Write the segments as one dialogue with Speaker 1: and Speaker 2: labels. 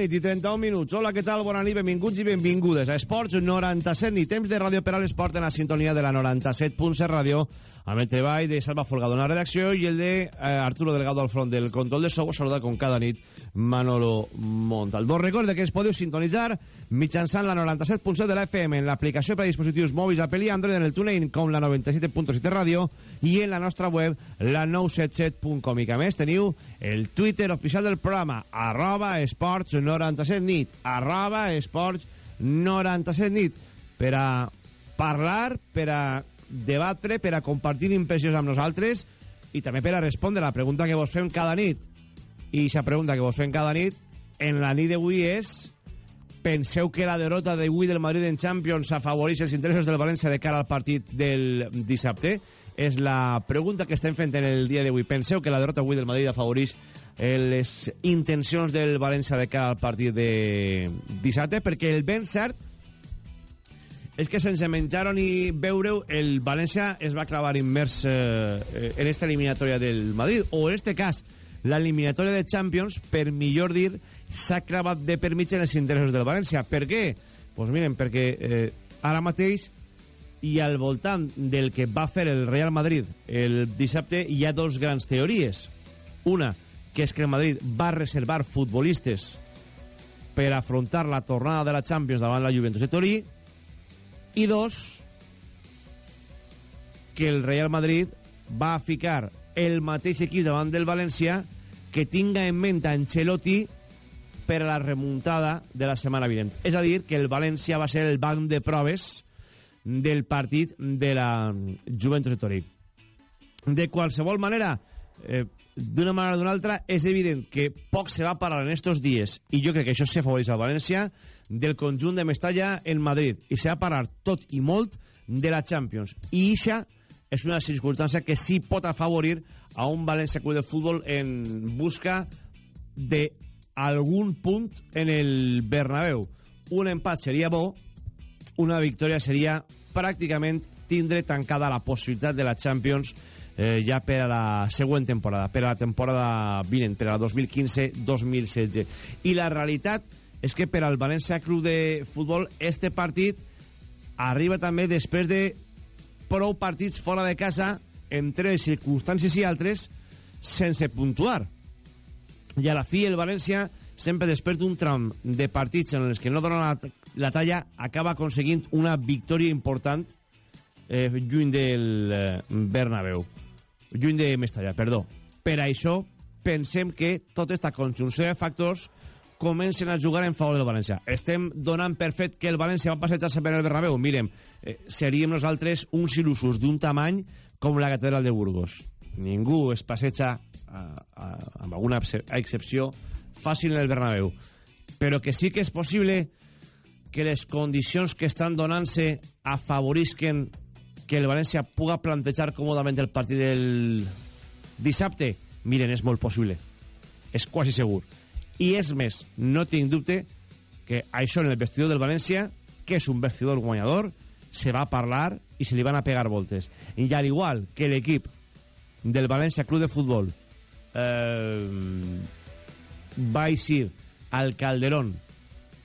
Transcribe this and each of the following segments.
Speaker 1: nit i 31 minuts. Hola, què tal? Bona nit, benvinguts i benvingudes a Esports 97 i temps de ràdio per a l'esport en la sintonia de la 97.7 ràdio amb el treball de Salva Folgado en la redacció i el de eh, Arturo Delgado al front del control de sou. Saluda com cada nit Manolo Montal. Vos recorde que es podeu sintonitzar mitjançant la 97.7 de la FM en l'aplicació per a dispositius mòbils Apple i Android en el TuneIn com la 97.7 ràdio i en la nostra web la 977.com i a més teniu el Twitter oficial del programa arroba esports 97 nit arroba esports 97 nit per a parlar, per a debatre, per a compartir impressions amb nosaltres i també per a respondre la pregunta que vos fem cada nit. I aquesta pregunta que vos fem cada nit en la nit d'avui és penseu que la derrota d'avui del Madrid en Champions afavoreix els interessos del València de cara al partit del dissabte? És la pregunta que estem fent en el dia d'avui. Penseu que la derrota avui del Madrid afavoreix les intencions del València de cara al partit de dissabte? Perquè el ben cert és que sense menjar-ho ni veure-ho, el València es va clavar immers eh, en esta eliminatòria del Madrid, o en este cas, la eliminatòria de Champions, per millor dir, s'ha clavat de per mig en els interessos del València. Per què? Doncs pues miren, perquè eh, ara mateix i al voltant del que va fer el Real Madrid el dissabte hi ha dos grans teories. Una, que és que el Madrid va reservar futbolistes per afrontar la tornada de la Champions davant la Juventus de Torí, i dos, que el Real Madrid va ficar el mateix equip davant del València que tinga en ment Ancelotti per a la remuntada de la setmana vinent. És a dir, que el València va ser el banc de proves del partit de la Juventus de Torí. De qualsevol manera, eh, d'una manera o d'una altra, és evident que poc se va parar en estos dies, i jo crec que això se favoreix al València, del conjunt de Mestalla en Madrid, i se va tot i molt de la Champions. I això és una circumstància que sí pot afavorir a un València Club de Futbol en busca de algun punt en el Bernabéu. Un empat seria bo, una victòria seria pràcticament tindre tancada la possibilitat de la Champions eh, ja per a la següent temporada, per a la temporada vinent, per a la 2015-2016. I la realitat és que per al València Club de Futbol este partit arriba també després de prou partits fora de casa entre circumstàncies i altres sense puntuar. I a la fi el València sempre després d'un tram de partits en els que no dona la, la talla acaba aconseguint una victòria important eh, lluny del eh, Bernabéu lluny de Mestalla, perdó per això pensem que tota aquesta conjunció de factors comencen a jugar en favor del València. Estem donant per fet que el València va passejar-se per el Bernabéu. Mirem, eh, seríem nosaltres uns il·lusos d'un tamany com la catedral de Burgos. Ningú es passeja, a, a, amb alguna excepció, fàcil en el Bernabéu. Però que sí que és possible que les condicions que estan donant-se afavorisquen que el València puga plantejar còmodament el partit del dissabte? Miren, és molt possible. És quasi segur. I és més, no tinc dubte que això en el vestidor del València, que és un vestidor guanyador, se va parlar i se li van a pegar voltes. I al igual que l'equip del València Club de Futbol eh, va eixir al Calderón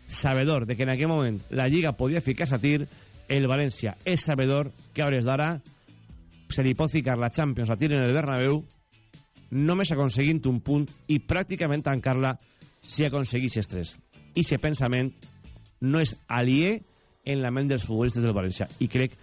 Speaker 1: sabedor de que en aquell moment la Lliga podia ficar-se a tir, el València és sabedor que a hores d'ara se li pot ficar la Champions a tir en el Bernabéu només aconseguint un punt i pràcticament tancar-la si aconseguís tres. I aquest pensament no és alié en la ment dels futbolistes del València. I crec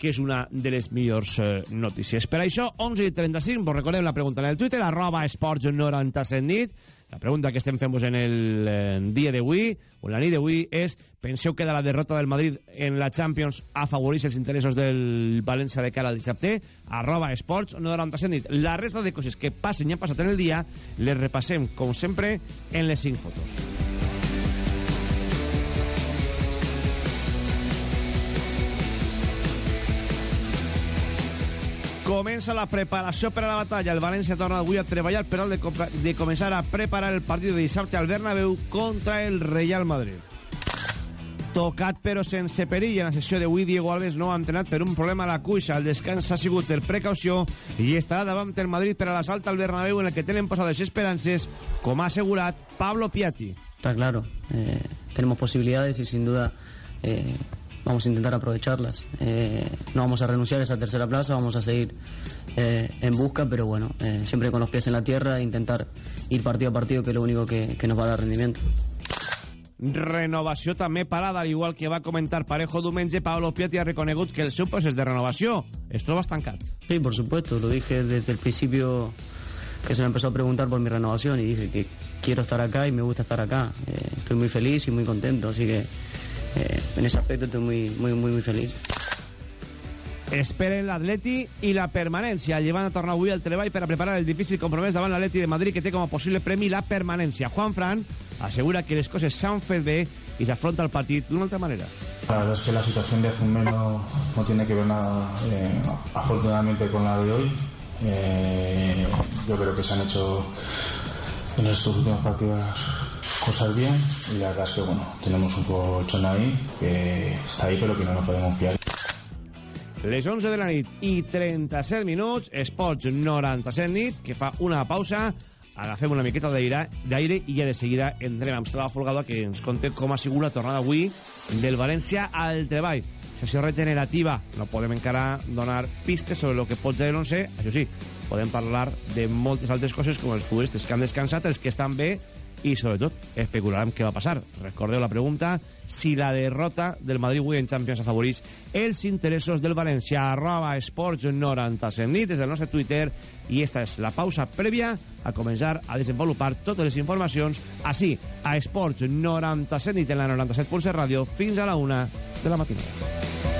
Speaker 1: que és una de les millors eh, notícies. Per això, 11 i 35, vos recordem la pregunta en el Twitter, arroba esports 97 nit. La pregunta que estem fent en el dia d'avui, o la nit d'avui, és penseu que de la derrota del Madrid en la Champions afavoreix els interessos del València de cara al dissabte? Arroba esports 97 nit. La resta de coses que passen i han passat en el dia les repassem, com sempre, en les 5 fotos. Comença la preparació per a la batalla. El València torna avui a treballar per al de, de començar a preparar el partit de dissabte al Bernabéu contra el Real Madrid. Tocat però sense perill en la sessió d'avui Diego Alves no ha entrenat per un problema a la cuixa el descans ha sigut per precaució i estarà davant el Madrid per a l'assalt al Bernabéu en el que tenen posades esperances com ha assegurat Pablo Piatti
Speaker 2: Está claro, eh, tenemos posibilidades y sin duda eh, vamos a intentar aprovecharlas. Eh, no vamos a renunciar a esa tercera plaza, vamos a seguir eh, en busca, pero bueno, eh, siempre con los pies en la tierra e intentar ir partido a partido, que es lo único que, que nos va a dar rendimiento.
Speaker 1: Renovació també parada, al igual que va comentar Parejo diumenge, Pablo Piatti ha reconegut que el seu procés de renovació es troba estancat.
Speaker 2: Sí, por supuesto, lo dije desde el principio que se me empezó a preguntar por mi renovación y dije que quiero estar acá y me gusta estar acá. Eh, estoy muy feliz y muy contento, así que eh, en ese aspecto estoy muy, muy, muy, muy feliz.
Speaker 1: Esperen l'Atleti i la permanència. Llevant a tornar avui al treball per a preparar el difícil compromès davant l'Atleti de Madrid que té com a possible premi la permanència. Juan Fran assegura que les coses s'han fet bé i s'afronta el partit d'una altra manera.
Speaker 3: La verdad es que la situación de Azumé no, no tiene que ver nada, eh, afortunadamente, con la de hoy. Eh, yo creo que se han hecho en estos últimos partidos cosas bien y la verdad es que bueno, tenemos un colchón ahí que está ahí pero que no nos podemos fiar.
Speaker 1: Les 11 de la nit i 37 minuts, Esports 97 nit, que fa una pausa, agafem una miqueta d'aire i ja de seguida entrem amb Salva Folgado que ens conté com ha sigut la tornada avui del València al treball. Sessió regenerativa, no podem encara donar pistes sobre el que pot ser l'11, això sí, podem parlar de moltes altres coses com els futbolistes que han descansat, els que estan bé i sobretot especularem què va passar. Recordeu la pregunta si la derrota del Madrid avui en Champions afavoreix els interessos del València arroba esports 97 nit des del nostre Twitter i esta és la pausa prèvia a començar a desenvolupar totes les informacions així a esports 97 nit en la 97.7 ràdio fins a la una de la matinada.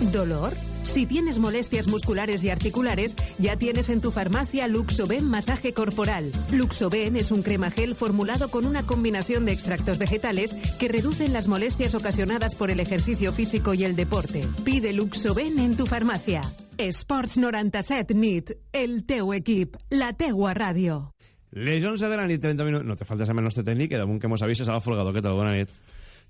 Speaker 4: ¿Dolor? Si tienes molestias musculares y articulares, ya tienes en tu farmacia Luxoben Masaje Corporal. Luxoben es un crema gel formulado con una combinación de extractos vegetales que reducen las molestias ocasionadas por el ejercicio físico y el deporte. Pide Luxoben en tu farmacia. Sports 97 NIT, el teu equip, la teua ràdio.
Speaker 1: Les 11 de la nit, 30 minuts... No te faltes amb el nostre tècnic, que damunt que mos avisa, Salva Folgado. Què tal? Bona.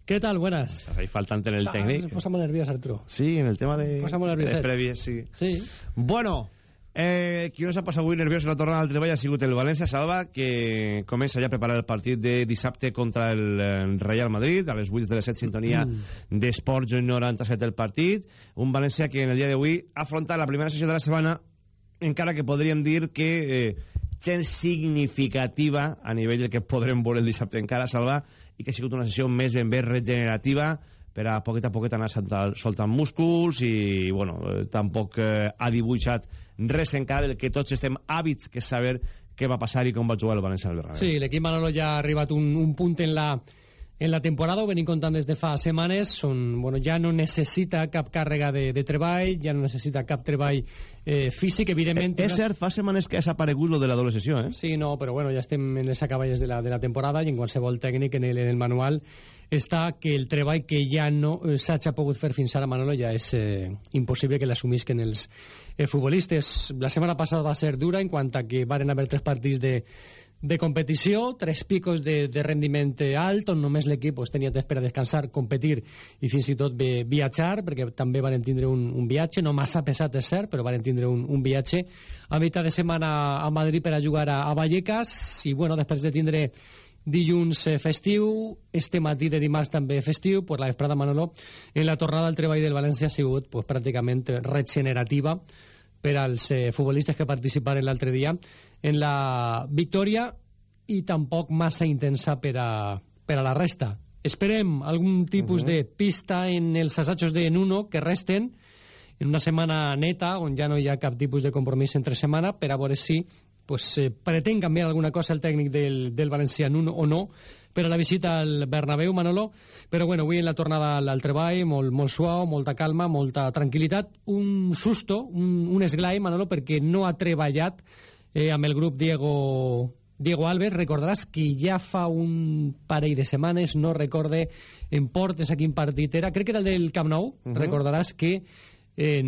Speaker 5: ¿Qué tal? Buenas.
Speaker 1: Ahí faltante en el técnico.
Speaker 5: Nos pasamos nerviosos, Arturo.
Speaker 1: Sí, en el tema de...
Speaker 5: Pasamos nerviosos.
Speaker 1: De previes, sí.
Speaker 5: Sí.
Speaker 1: Bueno, eh, qui no s'ha passat avui nerviós en la tornada al treball ha sigut el València Salva, que comença ja a preparar el partit de dissabte contra el, el Real Madrid, a les 8 de les 7 sintonia mm. d'Esports 97 del partit. Un València que en el dia d'avui ha afrontat la primera sessió de la setmana, encara que podríem dir que eh, gens significativa a nivell del que podrem veure el dissabte encara, Salva, i que ha sigut una sessió més ben bé regenerativa per a poquet a poquet anar soltant, músculs i, bueno, eh, tampoc eh, ha dibuixat res encara del que tots estem hàbits, que saber què va passar i com va jugar el València al Bernabéu.
Speaker 5: Sí, l'equip Manolo ja ha arribat un, un punt en la en la temporada, ho venim contant des de fa setmanes, on, bueno, ja no necessita cap càrrega de, de treball, ja no necessita cap treball eh, físic, evidentment...
Speaker 1: Eh, és cert, fa setmanes que ha desaparegut lo de la doble sessió, eh?
Speaker 5: Sí, no, però bueno, ja estem en les acaballes de la, de la temporada i en qualsevol tècnic en el, en el manual està que el treball que ja no eh, s'ha pogut fer fins ara, Manolo, ja és eh, impossible que l'assumisquen els eh, futbolistes. La setmana passada va ser dura en quant a que varen haver tres partits de, de competició, tres picos de, de rendiment alt, on només l'equip pues, tenia temps per a descansar, competir i fins i tot viatjar, perquè també van tindre un, un viatge, no massa pesat és cert, però van tindre un, un viatge. A meitat de setmana a Madrid per a jugar a, a Vallecas, i bueno, després de tindre dilluns eh, festiu, este matí de dimarts també festiu, pues la vesprada Manolo, en la tornada al treball del València ha sigut pues, pràcticament regenerativa per als eh, futbolistes que participaren l'altre dia en la victòria i tampoc massa intensa per a, per a la resta. Esperem algun tipus uh -huh. de pista en els assajos de Nuno que resten en una setmana neta on ja no hi ha cap tipus de compromís entre setmana per a veure si pues, eh, pretén canviar alguna cosa el tècnic del, del Valencià Nuno o no per a la visita al Bernabéu, Manolo, però bueno, avui en la tornada al, al treball, molt, molt suau, molta calma, molta tranquil·litat, un susto, un, un esglai, Manolo, perquè no ha treballat eh, amb el grup Diego, Diego Alves. Recordaràs que ja fa un parell de setmanes, no recorde en Portes a quin partit era, crec que era el del Camp Nou, uh -huh. recordaràs que en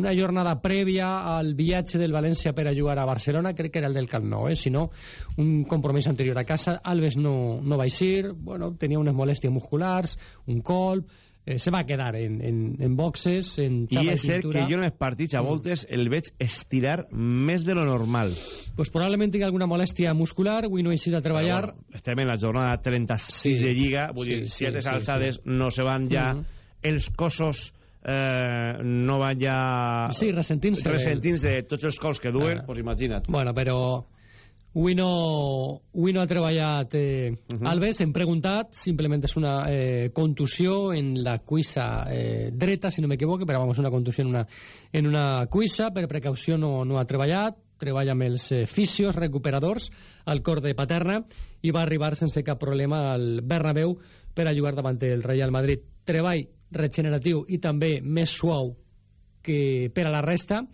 Speaker 5: una jornada prèvia al viatge del València per a jugar a Barcelona, crec que era el del Camp Nou, eh? si no, un compromís anterior a casa, Alves no, no va eixir, bueno, tenia unes molèsties musculars, un colp, eh, se va quedar en, en, en boxes, en
Speaker 1: xapa I és cert que jo en els partits a voltes el veig estirar més de lo normal.
Speaker 5: Pues probablement tingui alguna molèstia muscular, avui no he eixit a treballar. Però,
Speaker 1: bueno, estem en la jornada 36 sí. de Lliga, vull sí, dir, sí, sí, alçades sí. no se van ja, mm -hmm. els cossos eh, no van ja...
Speaker 5: Sí, ressentint-se.
Speaker 1: Ressentint-se de tots els cols que duen, ah. pues imagina't.
Speaker 5: Bueno, però Avui no, avui no ha treballat eh, uh -huh. Alves, hem preguntat, simplement és una eh, contusió en la cuissa eh, dreta, si no m'equivoco, però vamos, una contusió en una, en una cuissa, per precaució no, no ha treballat, treballa amb els eh, fisios recuperadors al cor de Paterna i va arribar sense cap problema al Bernabéu per a jugar davant el Real Madrid. Treball regeneratiu i també més suau que per a la resta,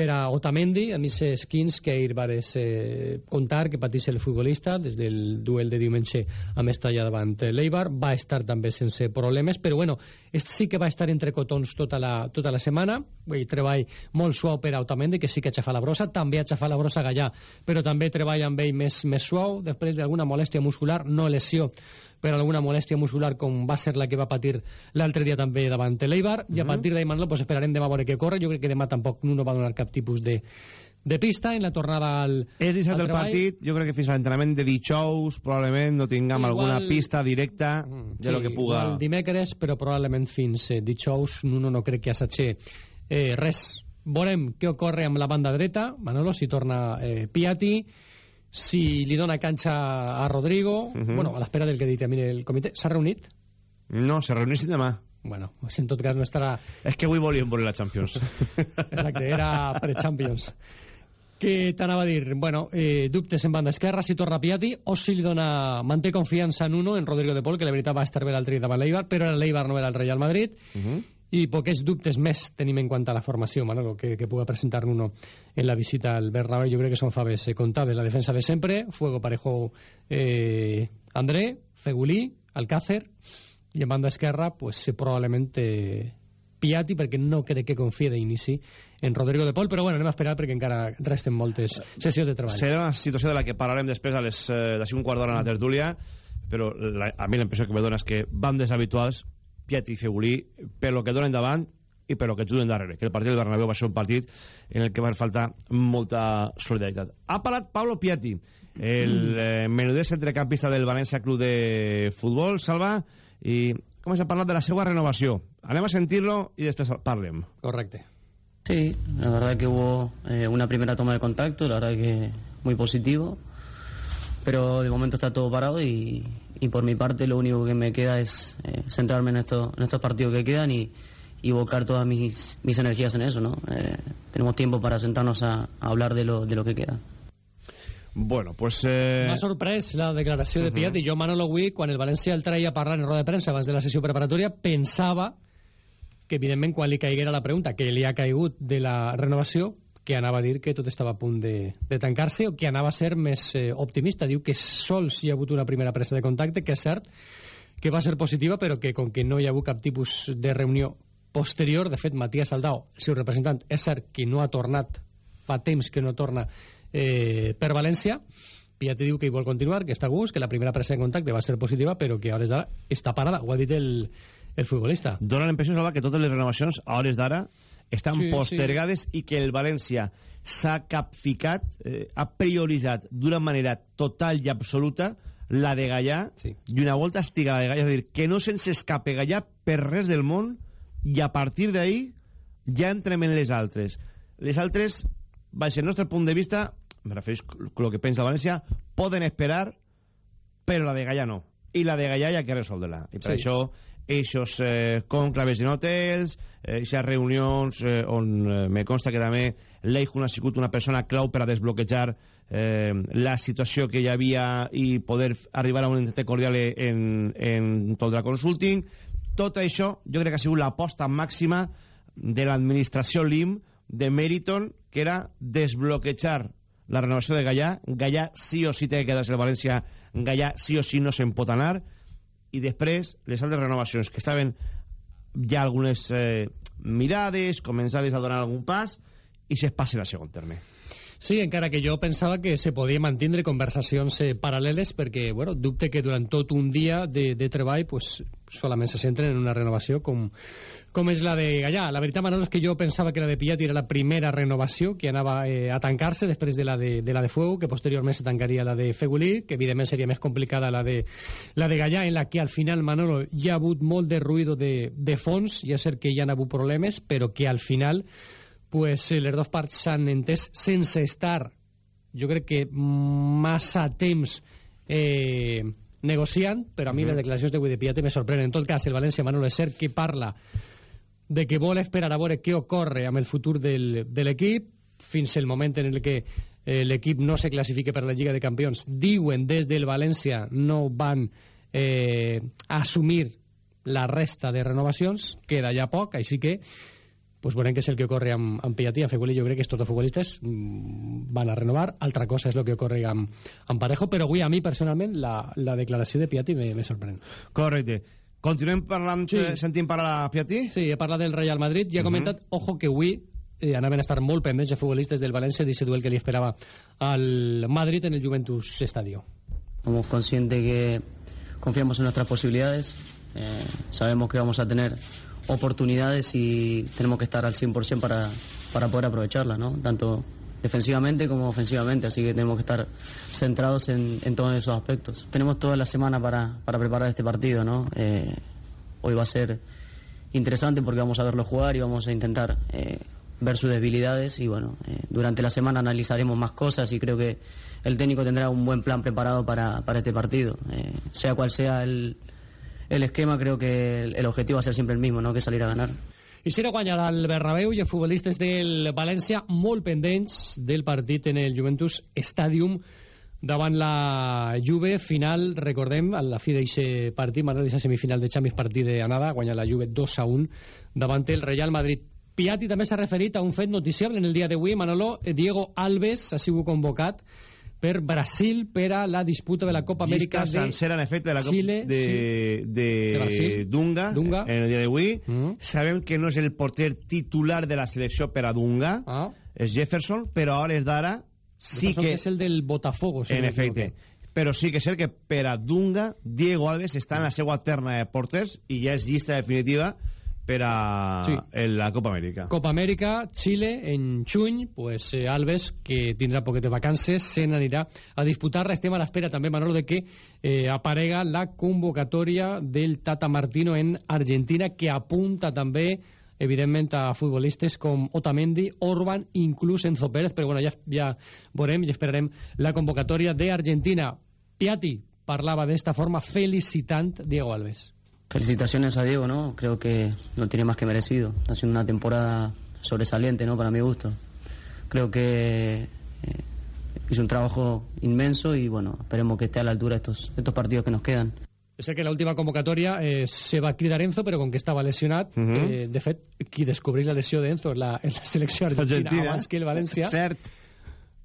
Speaker 5: per a Otamendi, a mi skins que ahir vares eh, contar que patís el futbolista des del duel de diumenge a Mestalla davant l'Eibar, va estar també sense problemes, però bueno, sí que va estar entre cotons tota la, tota la setmana, i treball molt suau per a Otamendi, que sí que aixafa la brossa, també aixafa la brossa Gallà, però també treballa amb ell més, més suau, després d'alguna molèstia muscular, no lesió, per alguna molèstia muscular com va ser la que va patir l'altre dia també davant l'Eibar, i a partir d'ahir, Manolo, pues esperarem demà a veure què corre, jo crec que demà tampoc no va donar cap tipus de, de pista en la tornada al
Speaker 1: És dissabte el partit, jo crec que fins a l'entrenament de dijous probablement no tinguem igual, alguna pista directa mm, de sí, lo que puga...
Speaker 5: Igual dimecres, però probablement fins eh, dijous. Nuno no crec que assatge eh, res. Veurem què ocorre amb la banda dreta, Manolo, si torna eh, Piatti, si li dona canxa a Rodrigo, uh -huh. bueno, a l'espera del que dictamini el comitè. S'ha reunit?
Speaker 1: No, se reuneix demà.
Speaker 5: Bueno, pues en tot cas no estarà...
Speaker 1: És que avui volíem voler la Champions.
Speaker 5: Exacte, era pre-Champions. Què t'anava a dir? Bueno, eh, dubtes en banda esquerra, si torna Piatti, o si li dona... Manté confiança en uno, en Rodrigo de Pol, que la veritat va estar bé l'altre dia davant l'Eibar, però l'Eibar no era el Real Madrid. Uh -huh i poques dubtes més tenim en quant a la formació, Manolo, que, que puga presentar uno en la visita al Bernabéu. Jo crec que són faves eh, comptables. La defensa de sempre, Fuego, Parejo, eh, André, Fegulí, Alcácer, i en banda esquerra, pues, probablement eh, Piatti, perquè no crec que confie d'inici en Rodrigo de Pol, però bueno, anem a esperar perquè encara resten moltes sessions de treball.
Speaker 1: Serà una situació de la que parlarem després a les eh, d'ací un quart d'hora a la tertúlia, però la, a mi l'impressió que me dona és que van deshabituals Piatti i Fegulí per lo que donen davant i per lo que juguen darrere, que el partit del Bernabéu va ser un partit en el que va faltar molta solidaritat. Ha parlat Pablo Piatti, el mm. eh, menudès entrecampista del València Club de Futbol, Salva, i comença a parlar de la seva renovació. Anem a sentir-lo i després parlem.
Speaker 5: Correcte.
Speaker 2: Sí, la verdad que hubo eh, una primera toma de contacto, la verdad que muy positivo, pero de momento está todo parado y, y por mi parte lo único que me queda es eh, centrarme en, esto, en estos partidos que quedan y, y volcar todas mis, mis energías en eso, ¿no? Eh, tenemos tiempo para sentarnos a, a hablar de lo, de lo que queda.
Speaker 1: Bueno, pues... Eh...
Speaker 5: M'ha sorprès la declaració de Piatti. Uh -huh. Jo, Manolo, avui, quan el València el traia parlant en roda de premsa abans de la sessió preparatòria, pensava que, evidentment, quan li caiguera la pregunta que li ha caigut de la renovació, que anava a dir que tot estava a punt de, de tancar-se o que anava a ser més eh, optimista. Diu que sols hi ha hagut una primera presa de contacte, que és cert que va ser positiva, però que com que no hi ha hagut cap tipus de reunió posterior, de fet, Matías Saldao, el seu representant, és cert que no ha tornat, fa temps que no torna eh, per València, Piatti diu que hi vol continuar, que està a gust, que la primera presa de contacte va ser positiva, però que a hores d'ara està parada, ho ha dit el, el futbolista.
Speaker 1: Dóna l'impressió, Salva, que totes les renovacions a hores d'ara estan sí, postergades sí. i que el València s'ha capficat, eh, ha prioritzat d'una manera total i absoluta la de Gallà sí. i una volta estiga la de Gallà, és a dir, que no se'ns escape Gallà per res del món i a partir d'ahir ja entrem en les altres. Les altres, baix el nostre punt de vista, me refereix a lo que pensa València, poden esperar, però la de Gallà no. I la de Gallà hi ha que resoldre-la. I per sí. això, eixos eh, conclaves en hotels, eixes eh, reunions eh, on eh, me consta que també l'Eichun ha sigut una persona clau per a desbloquejar eh, la situació que hi havia i poder arribar a un entente cordial en, en Toldra Consulting. Tot això jo crec que ha sigut l'aposta màxima de l'administració LIM de Meriton, que era desbloquejar la renovació de Gallà. Gallà sí o sí té que quedar-se el València. Gallà sí o sí no se'n pot anar. I després, les altres renovacions, que estaven ja algunes eh, mirades, començades a donar algun pas, i se'ls passen a segon terme.
Speaker 5: Sí, encara que jo pensava que se podia mantindre conversacions eh, paral·leles perquè, bueno, dubte que durant tot un dia de, de treball pues, solament se centren en una renovació com, com és la de Gallà. La veritat, Manolo, és que jo pensava que la de Pillat era la primera renovació que anava eh, a tancar-se després de la de, de la de Fuego, que posteriorment se tancaria la de Fegulí, que evidentment seria més complicada la de, la de Gallà, en la que al final, Manolo, hi ha hagut molt de ruïdo de, de fons, ja ser que hi ha hagut problemes, però que al final pues, les dues parts s'han entès sense estar, jo crec que massa temps eh, negociant, però a mi -huh. les declaracions de Wikipedia me sorprenen. En tot cas, el València Manolo és cert que parla de que vol esperar a veure què ocorre amb el futur del, de l'equip fins el moment en el que eh, l'equip no se classifique per la Lliga de Campions. Diuen des del València no van eh, assumir la resta de renovacions, queda ja poc, així que pues veurem què és el que ocorre amb, amb Piatí, amb Feguli jo crec que és tots futbolistes mm, van a renovar, altra cosa és el que ocorre amb, amb Parejo, però avui a mi personalment la, la declaració de Piatí me, me sorprèn.
Speaker 1: Correcte. Continuem parlant, sí. eh, sentint parlar a Piatí?
Speaker 5: Sí, he parlat del Real Madrid i ha uh -huh. comentat, ojo, que avui eh, anaven a estar molt pendents de futbolistes del València d'aquest duel que li esperava al Madrid en el Juventus Estadio.
Speaker 2: Somos conscientes que confiamos en nuestras posibilidades, eh, sabemos que vamos a tener oportunidades y tenemos que estar al 100% para, para poder aprovecharlas, ¿no? Tanto defensivamente como ofensivamente, así que tenemos que estar centrados en, en todos esos aspectos. Tenemos toda la semana para, para preparar este partido, ¿no? Eh, hoy va a ser interesante porque vamos a verlo jugar y vamos a intentar eh, ver sus debilidades y bueno, eh, durante la semana analizaremos más cosas y creo que el técnico tendrá un buen plan preparado para, para este partido, sea cual sea el, el esquema, creo que el, el objetivo va a ser siempre el mismo, ¿no? que salir a ganar.
Speaker 5: I si era guanyar al Bernabéu i els futbolistes del València molt pendents del partit en el Juventus Stadium davant la Juve, final, recordem, a la fi d'aquest partit, Manel, d'aquesta semifinal de Champions, partit d'anada, guanya la Juve 2 a 1 davant el Real Madrid. Piatti també s'ha referit a un fet noticiable en el dia d'avui, Manolo, Diego Alves ha sigut convocat per Brasil per a la disputa de la Copa Amèrica
Speaker 1: de sencera, en efecte, de la Copa
Speaker 5: Xile,
Speaker 1: de,
Speaker 5: sí.
Speaker 1: de,
Speaker 5: de
Speaker 1: Dunga,
Speaker 5: Dunga,
Speaker 1: en el dia d'avui.
Speaker 5: Mm -hmm.
Speaker 1: Sabem que no és el porter titular de la selecció per a Dunga,
Speaker 5: ah.
Speaker 1: és Jefferson, però a hores d'ara sí que...
Speaker 5: és el del Botafogo. Si
Speaker 1: en efecte. Però sí que és cert que per a Dunga, Diego Alves està en la seva terna de porters i ja és llista definitiva per a sí. la Copa Amèrica.
Speaker 5: Copa Amèrica, Xile, en juny, pues, eh, Alves, que tindrà poquet de vacances, se n'anirà a disputar. Estem a l'espera també, Manolo, de que eh, aparega la convocatòria del Tata Martino en Argentina, que apunta també evidentment a futbolistes com Otamendi, Orban, inclús Enzo Pérez, però bueno, ja, ja veurem i esperarem la convocatòria d'Argentina. Piatti parlava d'esta forma felicitant Diego Alves.
Speaker 2: Felicitaciones a Diego, ¿no? Creo que lo tiene más que merecido. Ha sido una temporada sobresaliente, ¿no? Para mi gusto. Creo que eh, hizo un trabajo inmenso y bueno, esperemos que esté a la altura estos, estos partidos que nos quedan.
Speaker 5: Sé que la última convocatòria eh, se va cridar Enzo, però com que estava lesionat, uh -huh. eh, de fet, qui descobreix la lesió d'Enzo en la, en la selecció argentina,
Speaker 1: Argentina.
Speaker 5: abans que el València,
Speaker 1: Cert.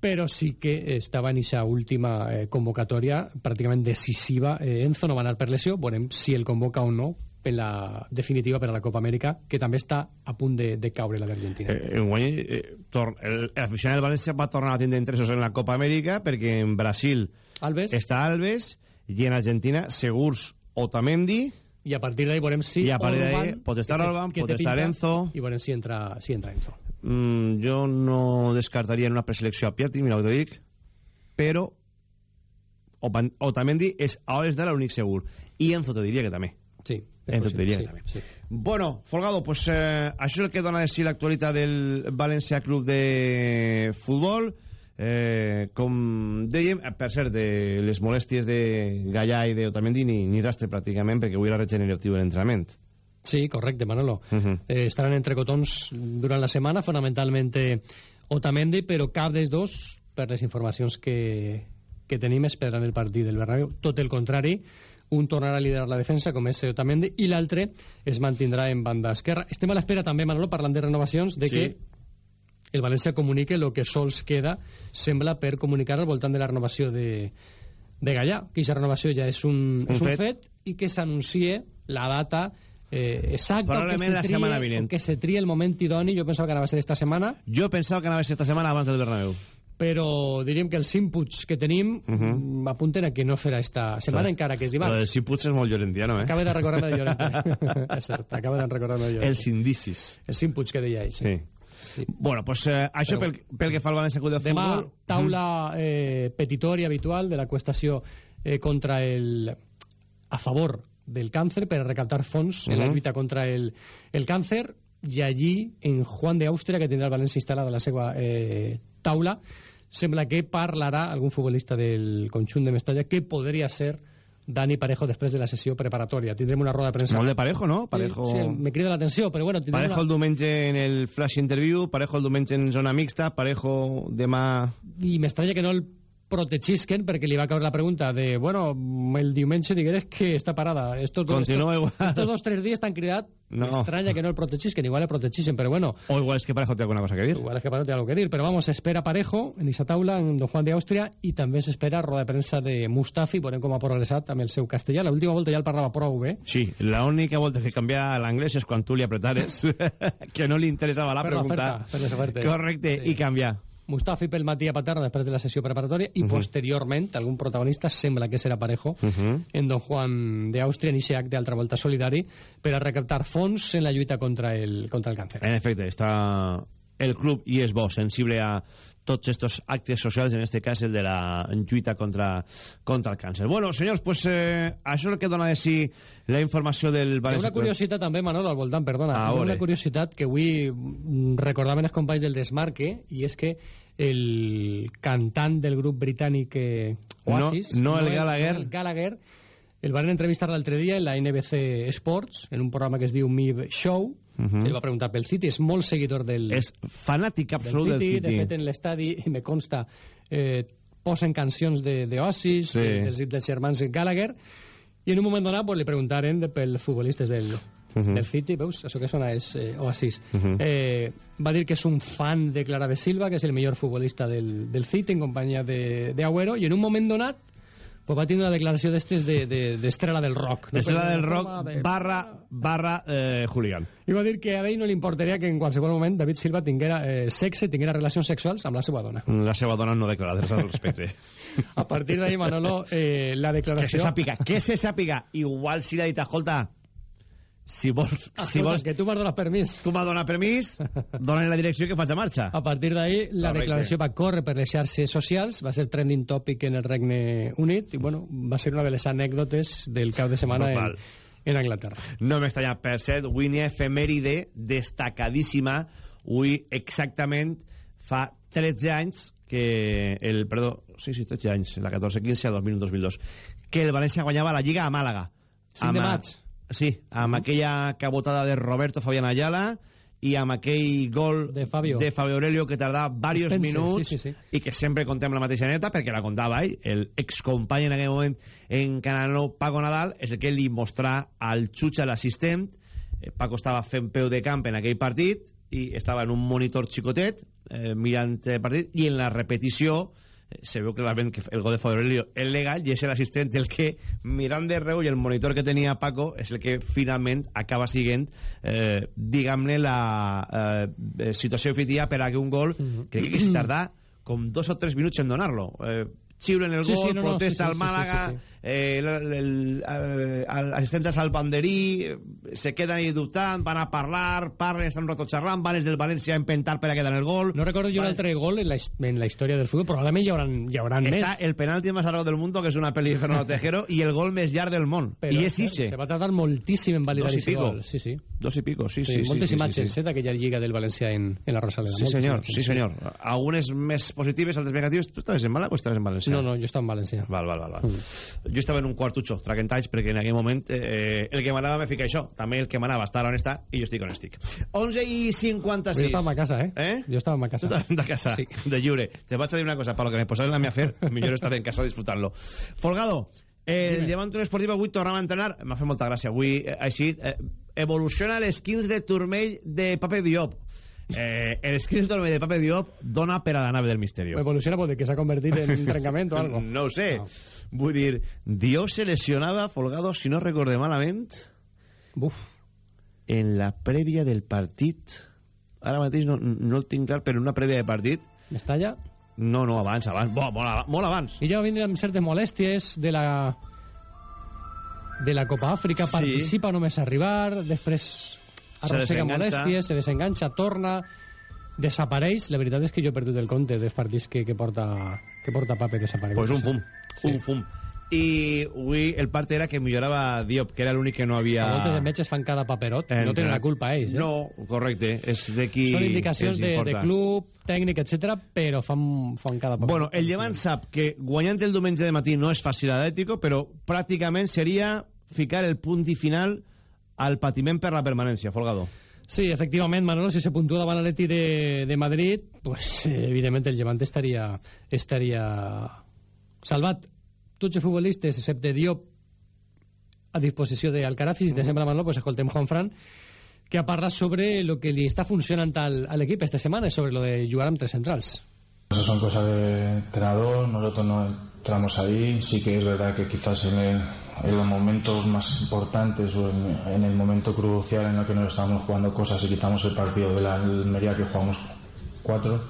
Speaker 5: Però sí que estava en aquesta última eh, convocatòria pràcticament decisiva. Eh, Enzo no va anar per lesió, veurem si el convoca o no per la definitiva per a la Copa Amèrica, que també està a punt de, de caure la d'Argentina.
Speaker 1: Eh, en guany, eh, l'aficionat del València va tornar a tindre interessos en la Copa Amèrica perquè en Brasil
Speaker 5: Alves,
Speaker 1: està Alves i en Argentina segurs Otamendi
Speaker 5: i a partir d'ahí veurem si
Speaker 1: I a partir d'ahí pot estar Orban, pot estar Enzo.
Speaker 5: i veurem si entra, si entra Enzo.
Speaker 1: Mm, jo no descartaria en una preselecció a Piatti, mira que te dic però Opan- Otamendi és a hores d'ara l'únic segur i Enzo te diria que també
Speaker 5: Sí,
Speaker 1: Enzo te
Speaker 5: possible,
Speaker 1: diria
Speaker 5: sí,
Speaker 1: que també
Speaker 5: sí.
Speaker 1: Bueno, Folgado, pues eh, això és el que dona de si l'actualitat del València Club de Futbol. Eh, com dèiem, eh, per cert, de les molèsties de Gallà i d'Otamendi ni, ni rastre pràcticament perquè avui era regeneratiu de l'entrenament.
Speaker 5: Sí, correcte, Manolo.
Speaker 1: Uh -huh.
Speaker 5: eh, estaran entre cotons durant la setmana, fonamentalment Otamendi, però cap dels dos, per les informacions que, que tenim, esperen el partit del Bernabéu. Tot el contrari, un tornarà a liderar la defensa, com és Otamendi, i l'altre es mantindrà en banda esquerra. Estem a l'espera també, Manolo, parlant de renovacions, de
Speaker 1: Sí.
Speaker 5: que el València comunique el que sols queda, sembla, per comunicar al voltant de la renovació de, de Gallà, que aquesta renovació ja és un,
Speaker 1: Un
Speaker 5: és un
Speaker 1: fet.
Speaker 5: fet. i que s'anuncie la data eh, exacta
Speaker 1: Probablement
Speaker 5: se
Speaker 1: la
Speaker 5: trie,
Speaker 1: setmana vinent.
Speaker 5: que se trie el moment idoni, jo pensava que anava a ser esta setmana,
Speaker 1: Jo pensava que anava a ser esta setmana abans del Bernabéu.
Speaker 5: però diríem que els inputs que tenim uh -huh. apunten a que no serà esta setmana,
Speaker 1: Clar.
Speaker 5: encara que és dimarts.
Speaker 1: del Simputs és molt llorentiano, eh?
Speaker 5: Acaba de recordar-me de Llorente. és cert, acaba de recordar-me de Llorente.
Speaker 1: Els indicis.
Speaker 5: Els inputs que deia ell. Sí.
Speaker 1: Sí. Bueno, pues eh, això
Speaker 5: Però-
Speaker 1: pel, pel que fa al València Club de
Speaker 5: Demà,
Speaker 1: Futbol...
Speaker 5: taula eh, petitòria habitual de la qüestació eh, contra el... a favor del càncer per a recaptar fons en la
Speaker 1: Mhm.
Speaker 5: lluita contra el, el càncer i allí en Juan de Àustria que tindrà el València instal·lada a la seva eh, taula sembla que parlarà algun futbolista del conjunt de Mestalla que podria ser Dani Parejo després de la sessió preparatòria tindrem una roda de premsa
Speaker 1: Molt de Parejo, no? Parejo...
Speaker 5: sí, sí, me crida l'atenció però bueno,
Speaker 1: Parejo el diumenge en el flash interview, Parejo el diumenge en zona mixta, Parejo demà...
Speaker 5: i m'estranya que no el protegisquen perquè li va caure la pregunta de, bueno, el diumenge digueres que està parada. Estos, dos-
Speaker 1: Continua
Speaker 5: estos,
Speaker 1: igual.
Speaker 5: estos dos, tres dies t'han cridat.
Speaker 1: No.
Speaker 5: M'estranya que no el protegisquen. Igual el protegisen, però bueno,
Speaker 1: O igual és que Parejo té alguna cosa que dir.
Speaker 5: igual es que Parejo té algo que dir. Però vamos, espera Parejo en esa taula, en Don Juan de Àustria, i també s'espera roda de premsa de Mustafi, veurem com ha progressat amb el seu castellà. L'última volta ja el parlava prou bé.
Speaker 1: Sí, l'única volta que canvia l'anglès és quan tu li apretares que no li interessava la
Speaker 5: Per la
Speaker 1: pregunta.
Speaker 5: oferta, per les ofertes.
Speaker 1: Correcte,
Speaker 5: Sí.
Speaker 1: i canviar.
Speaker 5: Mustafi pel matí a Paterna després de la sessió preparatòria i posteriorment algun protagonista sembla que serà Parejo
Speaker 1: Uh -huh.
Speaker 5: en Don Juan de Àustria en aquest acte altra volta solidari per a recaptar fons en la lluita contra el, contra el càncer.
Speaker 1: En efecte, està el club i és bo, sensible a tots estos actes socials, en este cas el de la lluita contra, contra el càncer. Bueno, senyors, pues, eh, això és el que dona de si la informació del
Speaker 5: Hi ha
Speaker 1: València.
Speaker 5: una curiositat també, Manolo, al voltant, perdona.
Speaker 1: A
Speaker 5: Hi ha
Speaker 1: veure.
Speaker 5: una curiositat que avui mm, recordaven els companys del Desmarque i és que el cantant del grup britànic eh, Oasis...
Speaker 1: No- no el Gallagher.
Speaker 5: no el Gallagher el van entrevistar l'altre dia en la NBC Sports, en un programa que es diu MIB Show,
Speaker 1: Mhm.
Speaker 5: ell va preguntar pel City, és molt seguidor del,
Speaker 1: És fanàtic
Speaker 5: del
Speaker 1: absolut del
Speaker 5: City,
Speaker 1: City.
Speaker 5: de fet en l'estadi, me consta, eh, posen cancions de, de Oasis,
Speaker 1: Sí.
Speaker 5: de, dels, dels germans Gallagher, i en un moment donat pues, li preguntaren de, pels futbolistes del,
Speaker 1: Mhm.
Speaker 5: del City, veus? Això que sona és eh, Oasis.
Speaker 1: Mhm.
Speaker 5: eh, va dir que és un fan de Clara de Silva, que és el millor futbolista del, del City, en companyia de, de Agüero, i en un moment donat pues, va tindre una declaració d'estes d'estrella de, d'estrella del rock. no?
Speaker 1: Estrella
Speaker 5: Per
Speaker 1: del rock
Speaker 5: de-
Speaker 1: barra, barra eh, hooligan.
Speaker 5: i va dir que a ell no li importaria que en qualsevol moment David Silva tinguera eh, sexe, tinguera relacions sexuals amb la seva dona.
Speaker 1: La seva dona no declara res al respecte.
Speaker 5: A partir d'ahí, Manolo, eh, la
Speaker 1: que se
Speaker 5: declaració...
Speaker 1: sàpiga, que se sàpiga. Igual si l'ha dit, escolta, si vols, si
Speaker 5: Escolta,
Speaker 1: vols
Speaker 5: que tu m'has donat permís.
Speaker 1: tu m'has donat permís, dona la direcció que faig a marxa.
Speaker 5: A partir d'ahí, la
Speaker 1: Correcte.
Speaker 5: declaració va córrer per les xarxes socials, va ser trending topic en el Regne Unit, i bueno, va ser una de les anècdotes del cap de setmana en,
Speaker 1: Normal.
Speaker 5: en Anglaterra.
Speaker 1: No m'estranya. Per cert, avui n'hi ha efemèride destacadíssima. Avui exactament fa 13 anys que el... Perdó, sí, sí, 13 anys, la 14-15 a 2001-2002, que el València guanyava la Lliga a Màlaga.
Speaker 5: 5 de maig.
Speaker 1: Sí, amb aquella cabotada de Roberto Fabián Ayala i amb aquell gol
Speaker 5: de Fabio,
Speaker 1: de Fabio Aurelio que tardà varios
Speaker 5: Spencer,
Speaker 1: minuts
Speaker 5: sí, sí, sí.
Speaker 1: i que sempre contem la mateixa neta perquè la contava ell, el excompany en aquell moment en Canal 9, Paco Nadal és el que li mostrà al Xuxa l'assistent. Eh, Paco estava fent peu de camp en aquell partit i estava en un monitor xicotet eh, mirant el partit i en la repetició eh, se veu clarament que el gol de Fabio Aurelio és legal i és l'assistent el que mirant de reu i el monitor que tenia Paco és el que finalment acaba siguent eh, diguem-ne la eh, situació efectiva per a que un gol crec que es tardà com dos o tres minuts en donar-lo. Eh, xiulen el
Speaker 5: Sí,
Speaker 1: gol,
Speaker 5: sí, no, no,
Speaker 1: protesta
Speaker 5: sí, sí,
Speaker 1: al
Speaker 5: sí,
Speaker 1: Málaga
Speaker 5: sí, sí,
Speaker 1: eh, assistent és al banderí eh, se queden ahí dubtant van a parlar, parlen, estan un rato xerrant van els del València a empentar per a quedar en el gol
Speaker 5: No recordo jo un altre gol en la, en la història del futbol. Probablement hi hauran, hi hauran
Speaker 1: Està
Speaker 5: més.
Speaker 1: el penalti més largo del mundo, que és una pel·li de Fernando Tejero, i el gol més llarg del món.
Speaker 5: Però,
Speaker 1: I és
Speaker 5: eh,
Speaker 1: ixe.
Speaker 5: Se va tardar moltíssim en validar
Speaker 1: pico.
Speaker 5: gol. Sí, sí.
Speaker 1: Dos i pico, sí,
Speaker 5: Sí,
Speaker 1: sí. sí,
Speaker 5: moltes
Speaker 1: sí,
Speaker 5: imatges
Speaker 1: sí,
Speaker 5: eh, d'aquella lliga del València en, en la Rosaleda.
Speaker 1: Sí, senyor, sí, senyor. Algunes més positives, altres negatives. Tu estaves en Mala o estaves en València?
Speaker 5: No, no, jo estava en València.
Speaker 1: Val, val, val. val.
Speaker 5: Mm.
Speaker 1: Jo estava en un quartutxo, traquentalls, perquè en aquell moment eh, el que manava me fica això. També el que manava estar on està i jo estic on estic. 11 i 56.
Speaker 5: Jo estava a casa, eh?
Speaker 1: Eh?
Speaker 5: Jo estava a casa.
Speaker 1: De casa,
Speaker 5: Sí.
Speaker 1: de lliure. Te vaig a dir una cosa, para lo que me posas en la mi afer, millor estar en casa disfrutant-lo. Folgado, el
Speaker 5: Dime.
Speaker 1: Llevant un esportiu avui tornava a entrenar, m'ha fet molta gràcia avui, eh, així, eh, evoluciona l'skins de turmell de Pape Diop. Eh, el skins de Pape Diop dona per a la nave del misterio.
Speaker 5: Evoluciona pues, de que s'ha convertit en trencament o algo.
Speaker 1: No ho sé.
Speaker 5: No.
Speaker 1: Vull dir, Diop se lesionava, Folgado, si no recorde malament,
Speaker 5: Buf.
Speaker 1: en la prèvia del partit. Ara mateix no, no el tinc clar, però en una prèvia de partit...
Speaker 5: Mestalla.
Speaker 1: No, no, abans, abans. Bo, molt, abans, molt abans.
Speaker 5: I ja va vindre amb certes molèsties de la de la Copa Àfrica,
Speaker 1: Sí.
Speaker 5: participa només a arribar, després arrossega molèsties, se desenganxa, torna, desapareix. La veritat és que jo he perdut el compte dels partits que, que porta que porta Pape desaparegut.
Speaker 1: Pues un fum,
Speaker 5: Sí.
Speaker 1: un fum. I avui el part era que millorava Diop, que era l'únic que no havia...
Speaker 5: A voltes els metges fan cada paperot, no tenen la culpa ells. Eh?
Speaker 1: No, correcte, és de qui
Speaker 5: Són indicacions de, de club, tècnic, etc, però fan, fan cada paperot.
Speaker 1: Bueno, el Llevant sap que guanyant el diumenge de matí no és fàcil a l'Atlético, però pràcticament seria ficar el punt i final al patiment per la permanència, Folgado.
Speaker 5: Sí, efectivament, Manolo, si se puntúa davant l'Atleti de, de Madrid, pues, eh, evidentment el Levante estaria, estaria salvat. Tots els futbolistes, excepte Diop, a disposició d'Alcaraz, i si te sembla, Manolo, pues escoltem Juan Fran, que ha parlat sobre lo que li està funcionant al, al equip esta setmana, sobre lo de jugar amb tres centrals.
Speaker 3: Eso son cosas de entrenador, nosotros no entramos ahí. Sí que es verdad que quizás en, el- en los momentos más importantes o en, el momento crucial en el que nos estábamos jugando cosas y quitamos el partido de la Almería que jugamos cuatro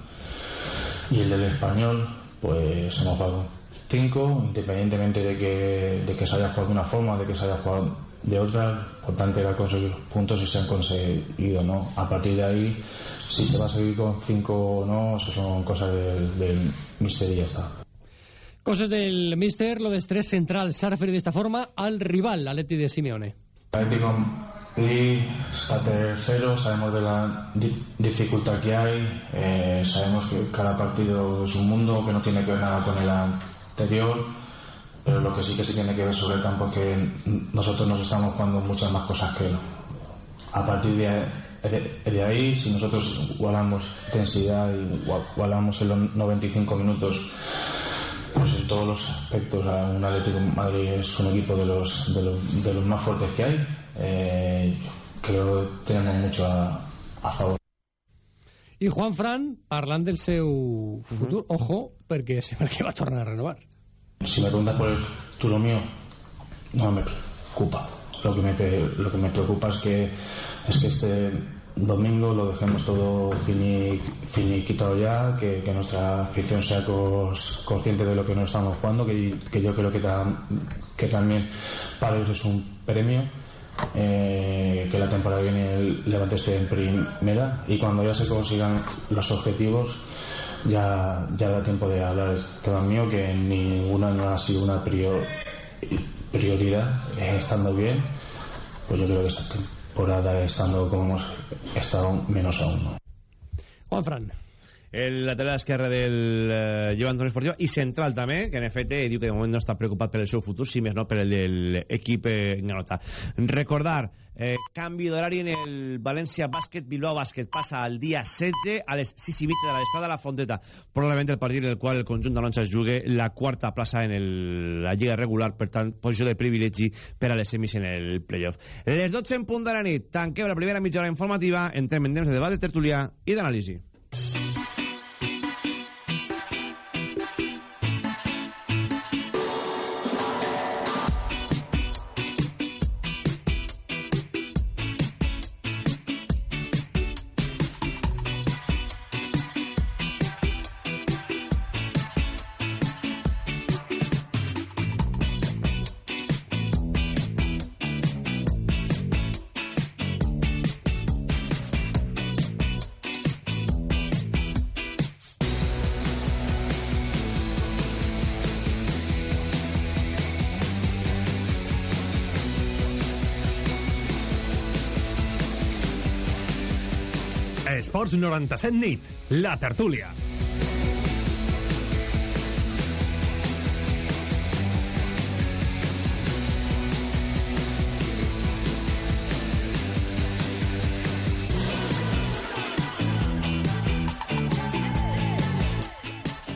Speaker 3: y el del español, pues hemos jugado cinco, independientemente de que, de que se haya jugado de una forma de que se haya jugado de otra, lo importante era conseguir puntos y se han conseguido, ¿no? A partir de ahí, si se va a seguir con cinco o no, eso son cosas del, del mister y ya está.
Speaker 5: Coses del míster, lo dels tres centrals s'ha referit d'esta forma al rival, l'Atleti de Simeone.
Speaker 3: Atlético de está tercero, sabemos de la di- dificultad que hay, eh, sabemos que cada partido es un mundo que no tiene que ver nada con el anterior, pero lo que sí que sí tiene que ver sobre el campo es que nosotros nos estamos jugando muchas más cosas que él. A partir de, de- de ahí, si nosotros igualamos intensidad y igual- igualamos en los 95 minutos pues en todos los aspectos un Atlético de Madrid es un equipo de los de los, de los más fuertes que hay Eh, creo que tenemos mucho a, a favor
Speaker 5: I Juan Fran, parlant del seu futur, ojo, perquè sembla que va tornar a renovar.
Speaker 3: Si me preguntas por el futuro mío no me preocupa. Lo que me lo que me preocupa es que es que este domingo lo dejemos todo fini, finiquitado ya que, que nuestra afición sea cos- consciente de lo que nos estamos jugando que, que yo creo que, que también para ellos es un premio eh, que la temporada viene el Levante esté en primera y cuando ya se consigan los objetivos ya, ya da tiempo de hablar tema mío que ninguna no ha sido una prior- prioridad eh, estando bien pues yo creo que esta temporada estando como hemos estado menos aún ¿no?
Speaker 5: Juan Fran.
Speaker 1: el lateral esquerre del eh, Lleva Antonio Esportiva, i central també, que en efecte diu que de moment no està preocupat per el seu futur, si més no per el de l'equip eh, Ganota. Recordar, eh, canvi d'horari en el València Bàsquet, Bilbao Bàsquet passa al dia 16 a les 6 i mitja de la vesprada a la Fonteta, probablement el partit en el qual el conjunt de es jugui la quarta plaça en el, la lliga regular, per tant, posició de privilegi per a les semis en el playoff. Les 12 en punt de la nit, tanquem la primera mitja hora informativa, entrem en temps de debat, de tertulià i d'anàlisi.
Speaker 6: Esports 97 nit, la tertúlia.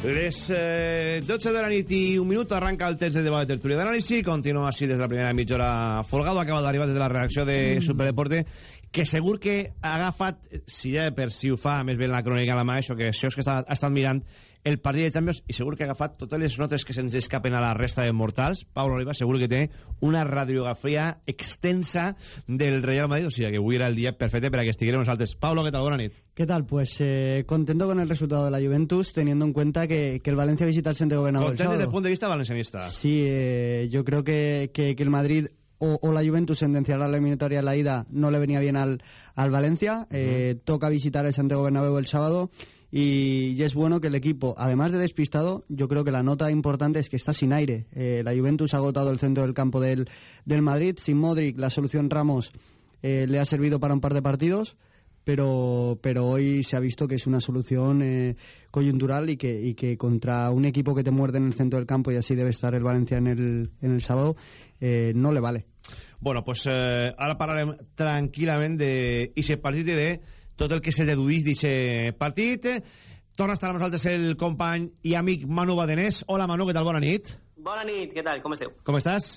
Speaker 1: Les eh, 12 de la nit i un minut arranca el test de debat de tertúlia d'anàlisi. Continua així des de la primera mitja hora. Folgado acaba d'arribar des de la redacció de Superdeporte que segur que ha agafat, si ja per si ho fa més bé la crònica a la mà, això que això és que està, ha estat mirant el partit de Champions i segur que ha agafat totes les notes que se'ns escapen a la resta de mortals. Pablo Oliva segur que té una radiografia extensa del Real Madrid, o sigui que avui era el dia perfecte per a que estiguem nosaltres. Pablo, ¿qué tal? Bona nit.
Speaker 7: ¿Qué tal? Pues eh, contento con el resultado de la Juventus, teniendo en cuenta que, que el Valencia visita el Santiago Bernabéu.
Speaker 1: Contento desde el punto de vista valencianista.
Speaker 7: Sí, eh, yo creo que, que, que el Madrid o, o, la Juventus sentenciará la eliminatoria en la ida no le venía bien al, al Valencia. Eh, uh -huh. Toca visitar el Santiago Bernabéu el sábado y, y, es bueno que el equipo, además de despistado, yo creo que la nota importante es que está sin aire. Eh, la Juventus ha agotado el centro del campo del, del Madrid. Sin Modric, la solución Ramos eh, le ha servido para un par de partidos. Pero, pero hoy se ha visto que es una solución eh, coyuntural y que, y que contra un equipo que te muerde en el centro del campo, y así debe estar el Valencia en el, en el sábado, eh, no le vale.
Speaker 1: Bueno, pues eh, ara parlarem tranquil·lament d'aquest partit i de tot el que se deduïs d'aquest partit. Torna a estar amb nosaltres el company i amic Manu Badenés. Hola, Manu, què tal? Bona nit.
Speaker 8: Bona nit, què tal? Com esteu?
Speaker 1: Com estàs?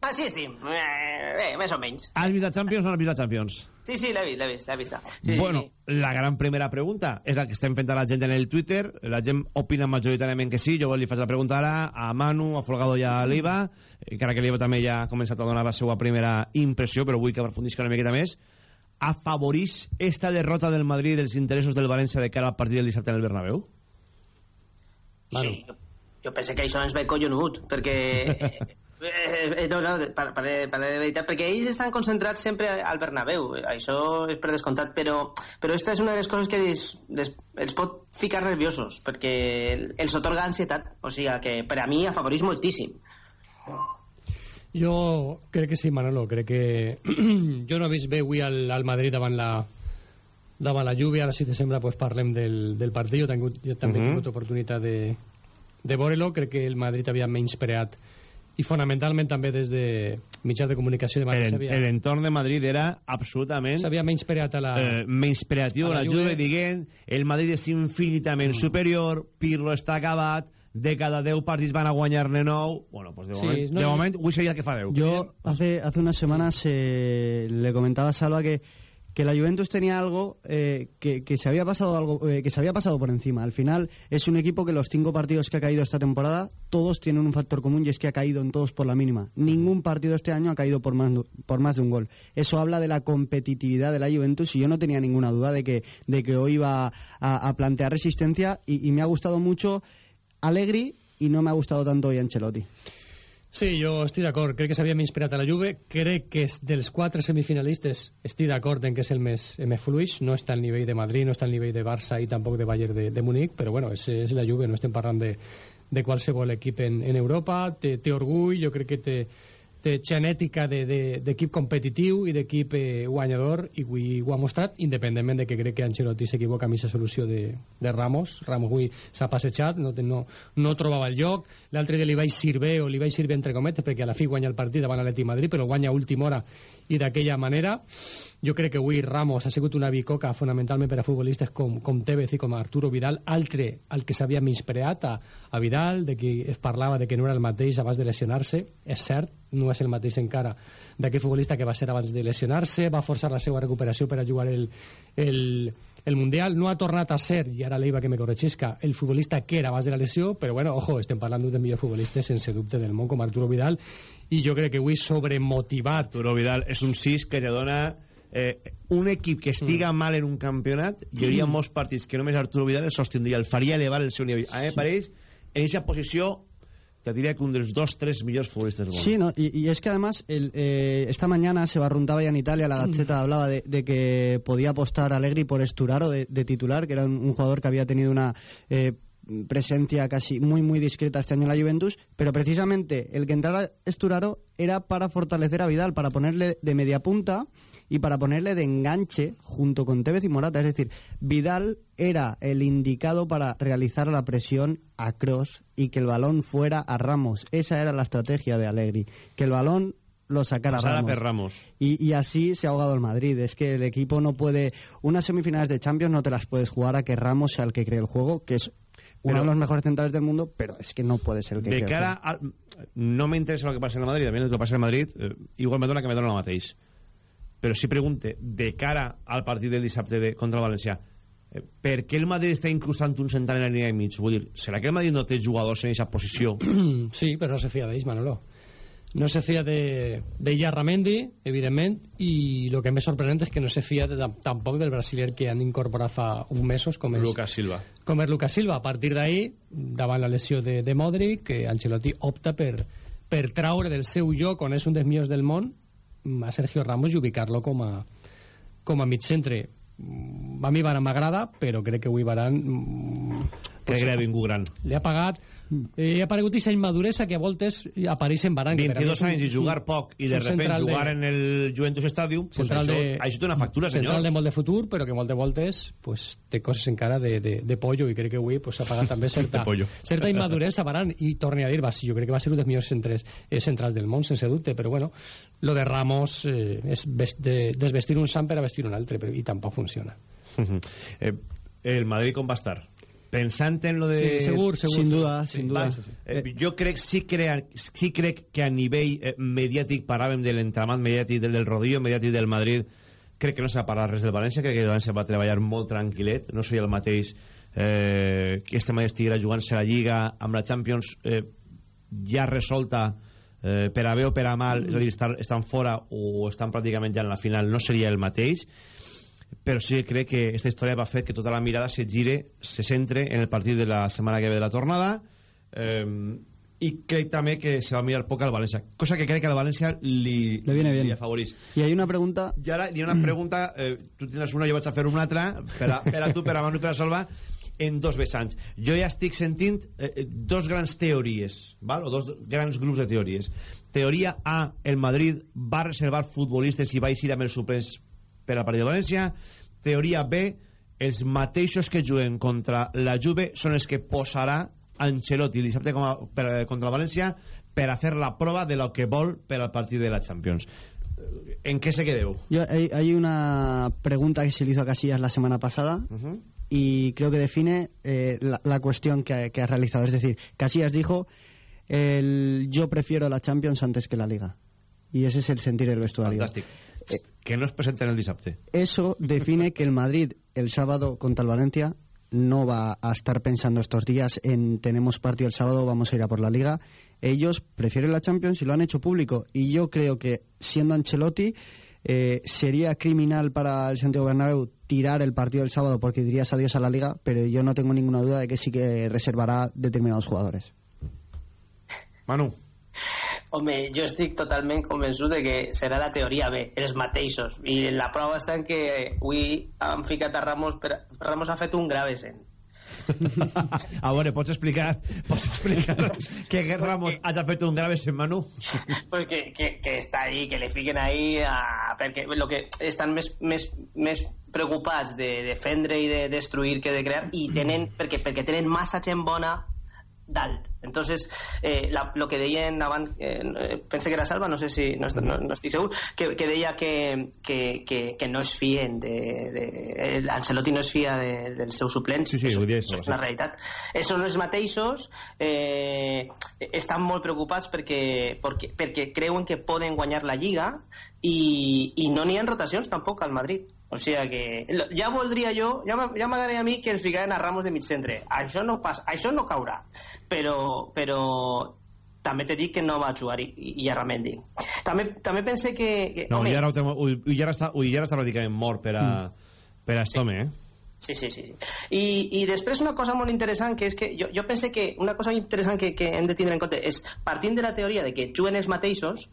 Speaker 8: Ah, sí, estim. Eh, bé, més o menys.
Speaker 1: Has vist la Champions o no has vist la Champions?
Speaker 8: Sí, sí, l'he vist, l'he vist, l'he vist. Sí,
Speaker 1: bueno,
Speaker 8: sí.
Speaker 1: la gran primera pregunta és la que estem fent a la gent en el Twitter. La gent opina majoritàriament que sí. Jo li faig la pregunta ara a Manu, a Folgado i a l'Iva, encara que l'Iva també ja ha començat a donar la seva primera impressió, però vull que aprofundisca una miqueta més. Afavorix esta derrota del Madrid dels interessos del València de cara al partit del dissabte en el Bernabéu?
Speaker 8: Manu. Sí, jo, jo penso que això ens ve collonut, perquè... Eh, no, no, per, per, per de veritat, perquè ells estan concentrats sempre al Bernabéu, això és per descomptat, però, però esta és una de les coses que els, les, els pot ficar nerviosos, perquè els otorga ansietat, o sigui que per a mi afavoreix moltíssim.
Speaker 5: Jo crec que sí, Manolo, crec que jo no he vist bé avui al, al Madrid davant la, davant la lluvia, ara si te sembla pues parlem del, del partit, jo, tingut, jo també uh -huh. he tingut oportunitat de, de veure-lo, crec que el Madrid havia menyspreat i fonamentalment també des de mitjans de comunicació de Madrid.
Speaker 1: L'entorn de Madrid era absolutament...
Speaker 5: S'havia menyspreat a la...
Speaker 1: Eh, menyspreatiu a la, la Juve, dient el Madrid és infinitament mm. superior, Pirlo està acabat, de cada 10 partits van a guanyar-ne 9 bueno, pues de sí, moment, no, de moment avui seria el que fa 10
Speaker 7: yo hace, hace unas semanas eh, le comentaba a Salva que que la Juventus tenía algo eh, que, se había pasado algo eh, que se había pasado por encima. Al final es un equipo que los cinco partidos que ha caído esta temporada todos tienen un factor común y es que ha caído en todos por la mínima. Ningún partido este año ha caído por más por más de un gol. Eso habla de la competitividad de la Juventus y yo no tenía ninguna duda de que de que hoy iba a, plantear resistencia y, y me ha gustado mucho Allegri y no me ha gustado tanto hoy Ancelotti.
Speaker 5: Sí, jo estic d'acord. Crec que s'havia inspirat a la Juve. Crec que dels quatre semifinalistes estic d'acord en que és el més, el més fluix. No està al nivell de Madrid, no està al nivell de Barça i tampoc de Bayern de, de Múnich, però bueno, és, és la Juve. No estem parlant de, de qualsevol equip en, en Europa. Té, té orgull, jo crec que té té genètica d'equip de, de, competitiu i d'equip eh, guanyador i avui ho ha mostrat independentment de que crec que Ancelotti s'equivoca amb aquesta solució de, de Ramos. Ramos avui s'ha passejat no, no, no trobava el lloc. L'altre dia li vaig servir o li vaig servir entre cometes perquè a la fi guanya el partit davant l'Atleti Madrid però guanya a última hora i d'aquella manera jo crec que avui Ramos ha sigut una bicoca fonamentalment per a futbolistes com, com Tevez i com Arturo Vidal. Altre al que s'havia menyspreat a, a Vidal de qui es parlava de que no era el mateix abans de lesionar-se és cert no és el mateix encara d'aquest futbolista que va ser abans de lesionar-se, va forçar la seva recuperació per a jugar el, el, el Mundial, no ha tornat a ser, i ara l'Eiva que me corregisca, el futbolista que era abans de la lesió, però bueno, ojo, estem parlant d'un dels millors futbolistes sense dubte del món com Arturo Vidal, i jo crec que avui sobremotivat.
Speaker 1: Arturo Vidal és un 6 que te dona eh, un equip que estiga mm. mal en un campionat, hi hauria mm. molts partits que només Arturo Vidal el sostindria, el faria elevar el seu nivell. A mi sí. pareix, en aquesta posició te diría que un de los dos, tres mejores futbolistas del
Speaker 7: mundo. Sí, no, y, y, es que además el, eh, esta mañana se barruntaba ya en Italia, la Gaceta mm. hablaba de, de, que podía apostar Allegri por Esturaro de, de titular, que era un, un, jugador que había tenido una... Eh, presencia casi muy muy discreta este año en la Juventus, pero precisamente el que entrara Esturaro era para fortalecer a Vidal, para ponerle de media punta y para ponerle de enganche junto con Tevez y Morata. Es decir, Vidal era el indicado para realizar la presión a Cross y que el balón fuera a Ramos. Esa era la estrategia de Allegri. Que el balón lo sacara Ramos.
Speaker 1: Ramos.
Speaker 7: Y, y, así se ha ahogado el Madrid. Es que el equipo no puede... Unas semifinales de Champions no te las puedes jugar a que Ramos sea el que cree el juego, que es uno de los mejores centrales del mundo, pero es que no puede ser el que
Speaker 1: De cara al... No me interesa lo que pasa en el Madrid, también lo que pasa en el Madrid, eh, igual me dona que me dona lo mateix però si pregunte de cara al partit del dissabte de, contra el València eh, per què el Madrid està incrustant un central en la línia de mig? Vull dir, serà que el Madrid no té jugadors en aquesta posició?
Speaker 5: Sí, però no se fia d'ells, Manolo. No se fia de, de Yarramendi, evidentment, i el que més sorprenent és que no se fia de, tampoc del brasiler que han incorporat fa uns mesos, com és,
Speaker 1: Lucas Silva.
Speaker 5: Com és Lucas Silva. A partir d'ahir, davant la lesió de, de Modric, que Ancelotti opta per, per traure del seu lloc, on és un dels millors del món, a Sergio Ramos i ubicar-lo com a, com a mig centre a mi Baran m'agrada però crec que avui Baran
Speaker 1: mm, crec que li ha vingut gran
Speaker 5: li ha pagat eh, ha aparegut aquesta immaduresa que a voltes apareix en Baran
Speaker 1: 22 anys i jugar poc i de repente jugar de, en el Juventus Stadium pues això, de, això té una factura senyor.
Speaker 5: central de molt de futur però que molt de voltes pues, té coses encara de, de, de pollo i crec que avui pues, ha pagat també certa, certa immaduresa Baran i torni a dir va, sí, jo crec que va ser un dels millors centres, eh, centrals del món sense dubte però bueno lo de Ramos eh, és de, desvestir un sant per a vestir un altre però, i tampoc funciona.
Speaker 1: Eh, el Madrid com va estar? Pensant en lo de...
Speaker 5: Sí, segur, segur.
Speaker 7: Sin duda, sin duda. Sí, sí,
Speaker 1: eh, jo crec, sí, crea, sí crec que a nivell eh, mediàtic, paràvem de l'entramat mediàtic del, del rodillo mediàtic del Madrid, crec que no s'ha parlat res del València, crec que el València va treballar molt tranquil·let, no seria el mateix eh, que este Madrid estiguera jugant-se la Lliga amb la Champions eh, ja resolta eh, per a bé o per a mal, és a dir, estan, estan fora o estan pràcticament ja en la final, no seria el mateix però sí que crec que aquesta història va fer que tota la mirada se gire, se centre en el partit de la setmana que ve de la tornada eh, i crec també que se va mirar poc al València cosa que crec que al València li,
Speaker 7: Le viene bien.
Speaker 1: li afavorís
Speaker 7: i hi ha una pregunta
Speaker 1: i ara hi ha una pregunta eh, tu tens una, jo vaig a fer una altra per a, per a tu, per a Manu i per a Salva en dos vessants. Jo ja estic sentint eh, eh, dos grans teories, val? o dos grans grups de teories. Teoria A, el Madrid va reservar futbolistes i va eixir amb els suplents per al partit de València. Teoria B, els mateixos que juguen contra la Juve són els que posarà Ancelotti dissabte com a, per, contra la València per a fer la prova de lo que vol per al partit de la Champions. ¿En qué se quedó?
Speaker 7: Yo, hay, hay, una pregunta que se le hizo a Casillas la semana pasada uh -huh. y creo que define eh, la, la, cuestión que, que, ha realizado. Es decir, Casillas dijo, el, yo prefiero la Champions antes que la Liga. Y ese es el sentir del vestuario.
Speaker 1: Fantástico. Eh, que no es presenten el disapte.
Speaker 7: Eso define que el Madrid el sábado contra el Valencia no va a estar pensando estos días en tenemos partido el sábado, vamos a ir a por la Liga. Ellos prefieren la Champions y lo han hecho público. Y yo creo que, siendo Ancelotti, eh, sería criminal para el Santiago Bernabéu tirar el partido del sábado porque dirías adiós a la Liga, pero yo no tengo ninguna duda de que sí que reservará determinados jugadores.
Speaker 1: Manu.
Speaker 8: Home, jo estic totalment convençut de que serà la teoria B, els mateixos. I la prova està en que avui han ficat a Ramos... Per... Ramos ha fet un grave sent.
Speaker 1: a veure, pots explicar, pots explicar que Guerra Ramos hagi fet un grave en Manu?
Speaker 8: pues que, que, que está ahí, que le fiquen ahí a, perquè lo que estan més, més, més preocupats de defendre i de destruir que de crear i tenen, perquè, perquè tenen massa gent bona dalt. Entonces, eh, la, lo que deien abans, eh, pense que era Salva, no sé si, no, no, no estic segur, que, que deia que, que, que, que no es fien de, de el Ancelotti no es fia de, del seu suplent.
Speaker 1: Sí, sí,
Speaker 8: això,
Speaker 1: dius,
Speaker 8: això és una realitat. Eh, són els mateixos eh, estan molt preocupats perquè, perquè, perquè creuen que poden guanyar la Lliga i, i no n'hi ha rotacions tampoc al Madrid o sigui que ja voldria jo ja ja m'agradaria a mi que ens ficaran a Ramos de mig centre això no, passa, això no caurà. Però, però també t'he dit que no va jugar i, i a Ramendi. També, també pense que, que
Speaker 1: No,
Speaker 8: home,
Speaker 1: Ullara, ho té- Ull- Ullara està, Ullara està pràcticament mort per a, per a Estome, eh?
Speaker 8: Sí, sí, sí. I, I després una cosa molt interessant, que és que jo, jo pense que una cosa interessant que, que hem de tindre en compte és, partint de la teoria de que juguen els mateixos,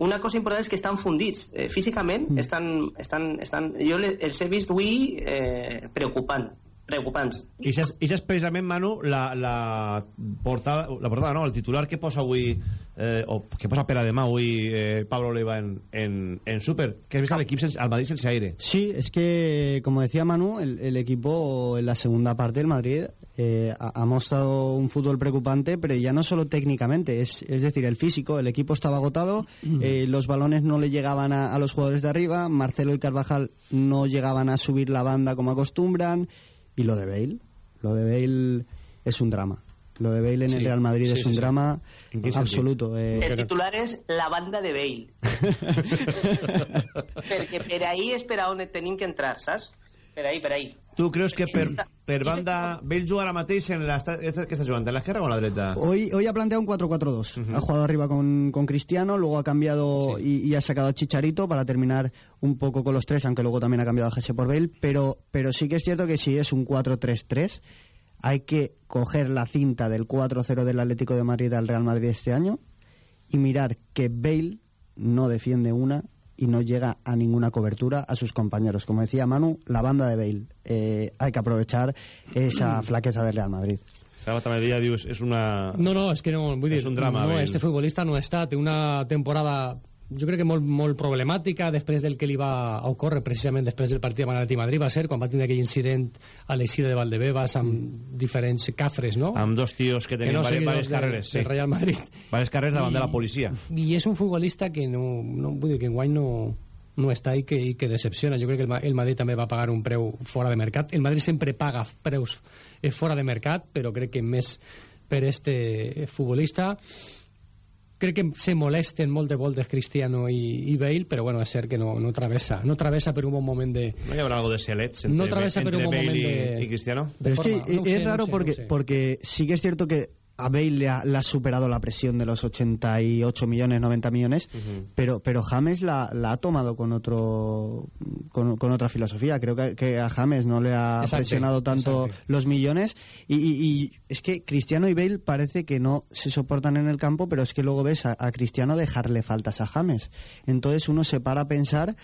Speaker 8: una cosa important és que estan fundits. Eh, físicament, estan, estan, estan, jo les, els he vist avui eh, preocupant, preocupants.
Speaker 1: I això és, precisament, Manu, la, la, portada, la portada, no, el titular que posa avui, eh, o que posa per a demà avui eh, Pablo Oliva en, en, en Super, que has vist al equip sense, al Madrid sense aire.
Speaker 7: Sí, es que, como decía Manu, el, el equipo en la segunda parte del Madrid eh, ha, ha mostrado un fútbol preocupante, pero ya no solo técnicamente, es, es decir, el físico. El equipo estaba agotado, eh, los balones no le llegaban a, a los jugadores de arriba, Marcelo y Carvajal no llegaban a subir la banda como acostumbran, y lo de Bale, lo de Bale es un drama. Lo de Bale en el
Speaker 5: Sí,
Speaker 7: Real Madrid
Speaker 5: sí,
Speaker 7: es un
Speaker 5: sí.
Speaker 7: drama
Speaker 1: ¿En qué
Speaker 7: absoluto. eh,
Speaker 8: El titular és la banda de Bale. Perquè per ahí és per on tenim que entrar, saps? Per ahí, per ahí.
Speaker 1: Tu creus que per, per banda... Bale juga ara mateix en la... Que està jugant, en l'esquerra o a la dreta?
Speaker 7: Hoy, hoy ha planteado un 4-4-2. Ha jugado arriba con, con Cristiano, luego ha cambiado y, y ha sacado a Chicharito para terminar un poco con los tres, aunque luego también ha cambiado a Jesse por Bale. Pero, pero sí que es cierto que si es un 4-3-3, hay que coger la cinta del 4-0 del Atlético de Madrid al Real Madrid este año y mirar que Bale no defiende una y no llega a ninguna cobertura a sus compañeros. Como decía Manu, la banda de Bale. Eh, hay que aprovechar esa flaqueza del Real Madrid.
Speaker 1: Dia, dius, és una...
Speaker 5: No, no, és que no, vull dir,
Speaker 1: És un drama,
Speaker 5: no,
Speaker 1: Bale.
Speaker 5: este futbolista no està, té una temporada jo crec que molt, molt problemàtica després del que li va ocórrer precisament després del partit amb l'Atleti Madrid va ser quan va tenir aquell incident a l'eixida de Valdebebas amb diferents cafres, no?
Speaker 1: Amb dos tios que tenen
Speaker 5: no
Speaker 1: varias,
Speaker 5: seguidors
Speaker 1: varias
Speaker 5: de-
Speaker 1: carreres.
Speaker 5: del Real Madrid.
Speaker 1: Varias carreres davant
Speaker 5: I-
Speaker 1: de la policia.
Speaker 5: I és un futbolista que no, no vull dir que enguany no, no està i que, i que decepciona. Jo crec que el, el Madrid també va pagar un preu fora de mercat. El Madrid sempre paga preus eh, fora de mercat, però crec que més per este futbolista crec que se molesten molt de voltes Cristiano i, i Bale, però bueno, és cert que no, no travessa no travessa per un bon moment de...
Speaker 1: No hi haurà algo de celets entre,
Speaker 5: No travessa per
Speaker 1: entre
Speaker 5: un bon
Speaker 1: Bale
Speaker 5: moment
Speaker 1: y,
Speaker 5: de-
Speaker 1: y Cristiano?
Speaker 5: de
Speaker 7: Pero es que
Speaker 5: forma- no ho
Speaker 7: es
Speaker 5: sé,
Speaker 7: raro
Speaker 5: sé,
Speaker 7: porque,
Speaker 5: no ho sé.
Speaker 7: porque sí que es cierto que a Bale le ha, le ha superado la presión de los 88 millones, 90 millones, pero, pero James la, la ha tomado con otro con, con otra filosofía. Creo que, que a James no le ha presionado tanto los millones. Y, y- y es que Cristiano y Bale parece que no se soportan en el campo, pero es que luego ves a, a Cristiano dejarle faltas a James. Entonces uno se para a pensar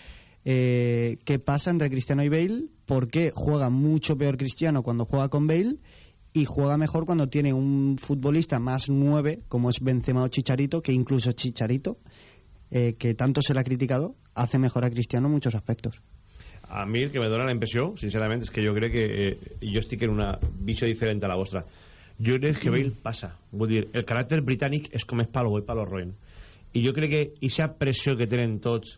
Speaker 7: eh, qué pasa entre Cristiano y Bale, por qué juega mucho peor Cristiano cuando juega con Bale y juega mejor cuando tiene un futbolista más nueve, como es Benzema o Chicharito, que incluso Chicharito, eh, que tanto se le ha criticado, hace mejor a Cristiano en muchos aspectos.
Speaker 1: A mi el que me dona la impressió, sincerament, és que jo crec que eh, jo estic en una visió diferent a la vostra. Jo crec que Bale passa. Vull dir, el caràcter britànic és com és Palo i Palo Roen. I jo crec que aquesta pressió que tenen tots,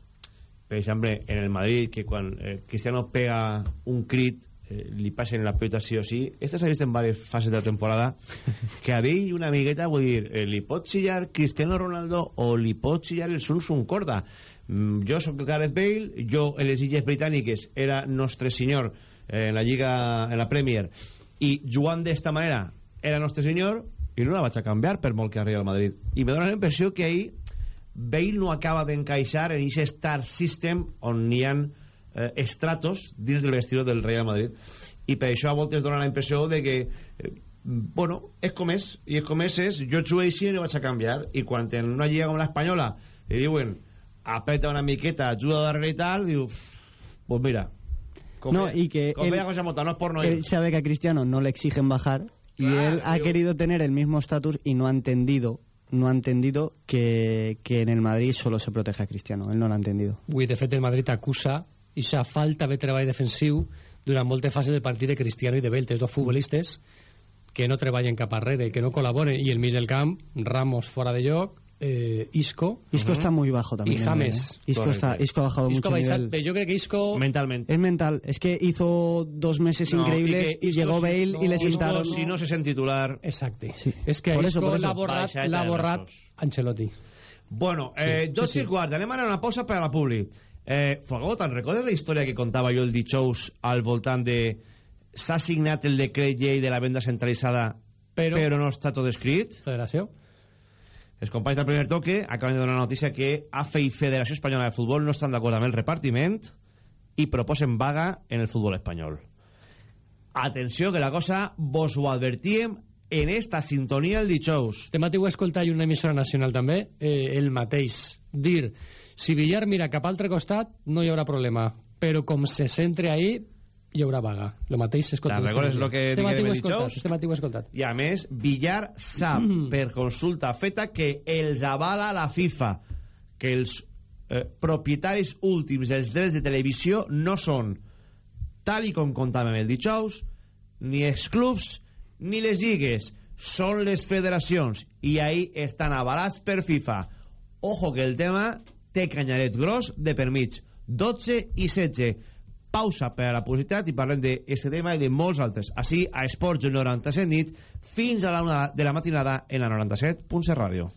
Speaker 1: per exemple, en el Madrid, que quan eh, Cristiano pega un crit eh, li passen la pelota sí o sí. Esta s'ha vist en diverses fases de la temporada que a ell una amigueta, vull dir, eh, li pot xillar Cristiano Ronaldo o li pot xillar el Sun Sun Corda. Mm, jo sóc Gareth Bale, jo en les Illes Britàniques era nostre senyor eh, en la Lliga, en la Premier, i jugant d'esta manera era nostre senyor i no la vaig a canviar per molt que arribi al Madrid. I me dóna la impressió que ahir Bale no acaba d'encaixar en aquest star system on n'hi ha eh, estratos dins del vestidor del Real Madrid i per això a voltes dona la impressió de que eh, bueno, és com és i és com és, és jo jugo així i no vaig a canviar i quan en una lliga com l'espanyola li diuen apreta una miqueta, ajuda darrere i tal diu, pues mira Com
Speaker 7: no,
Speaker 1: ve-
Speaker 7: y que
Speaker 1: com
Speaker 7: él,
Speaker 1: veía José Mota, no es por no ir.
Speaker 7: él sabe que a Cristiano no le exigen bajar y
Speaker 1: Claro,
Speaker 7: él ha
Speaker 1: digo-
Speaker 7: querido tener el mismo estatus y no ha entendido no ha entendido que, que en el Madrid solo se protege a Cristiano. Él no lo ha entendido.
Speaker 5: Avui, de fet, el Madrid acusa aquesta falta de treball defensiu durant moltes fases del partit de Cristiano i de Bale, els dos futbolistes que no treballen cap arrere, que no col·laboren, i el mig del camp, Ramos fora de lloc, eh, Isco...
Speaker 7: Isco está muy bajo también.
Speaker 5: Y James.
Speaker 7: ¿eh? Isco,
Speaker 1: Correcto.
Speaker 7: está, Isco ha bajado
Speaker 5: Isco
Speaker 7: mucho
Speaker 5: baixat,
Speaker 7: nivel.
Speaker 5: yo creo que Isco...
Speaker 1: Mentalmente.
Speaker 7: Es mental. Es que hizo dos meses
Speaker 1: No,
Speaker 7: increíbles
Speaker 1: y
Speaker 7: y llegó Bale y le
Speaker 1: Isco,
Speaker 7: sentaron...
Speaker 1: si no se sent titular...
Speaker 5: Exacte.
Speaker 7: Sí.
Speaker 5: És que
Speaker 7: Por eso,
Speaker 5: Isco
Speaker 7: por eso.
Speaker 5: l'ha borrat, l'ha
Speaker 1: de
Speaker 5: borrat. Ancelotti.
Speaker 1: Bueno, eh,
Speaker 5: Sí,
Speaker 1: 12
Speaker 5: sí,
Speaker 1: i
Speaker 5: sí.
Speaker 1: quart, anem ara a una pausa per a la Publi. Eh, Fogó, te'n recordes la història que contava jo el dijous al voltant de s'ha signat el decret llei de la venda centralitzada
Speaker 5: Però-
Speaker 1: però, no està tot escrit?
Speaker 5: Federació.
Speaker 1: Els companys del primer toque acaben de donar la notícia que AFE i Federació Espanyola de Futbol no estan d'acord amb el repartiment i proposen vaga en el futbol espanyol. Atenció, que la cosa vos ho advertíem en esta sintonia el dijous.
Speaker 5: Este matí ho he escoltat i una emissora nacional també, eh, el mateix. Dir, si Villar mira cap altre costat, no hi haurà problema. Però com se centre ahí, hi haurà vaga. Lo mateix escoltat.
Speaker 1: Te'n recordes lo que diguem el
Speaker 5: escoltat.
Speaker 1: dijous?
Speaker 5: Este matí ho he escoltat.
Speaker 1: I a més, Villar sap per consulta feta que els avala la FIFA, que els eh, propietaris últims dels drets de televisió no són, tal i com contàvem el dijous, ni els clubs ni les lligues, són les federacions i ahí estan avalats per FIFA. Ojo que el tema té canyaret gros de per mig, 12 i 16. Pausa per a la publicitat i parlem d'aquest tema i de molts altres. Així, a Esports 97 nit, fins a la una de la matinada en la 97.7 Ràdio.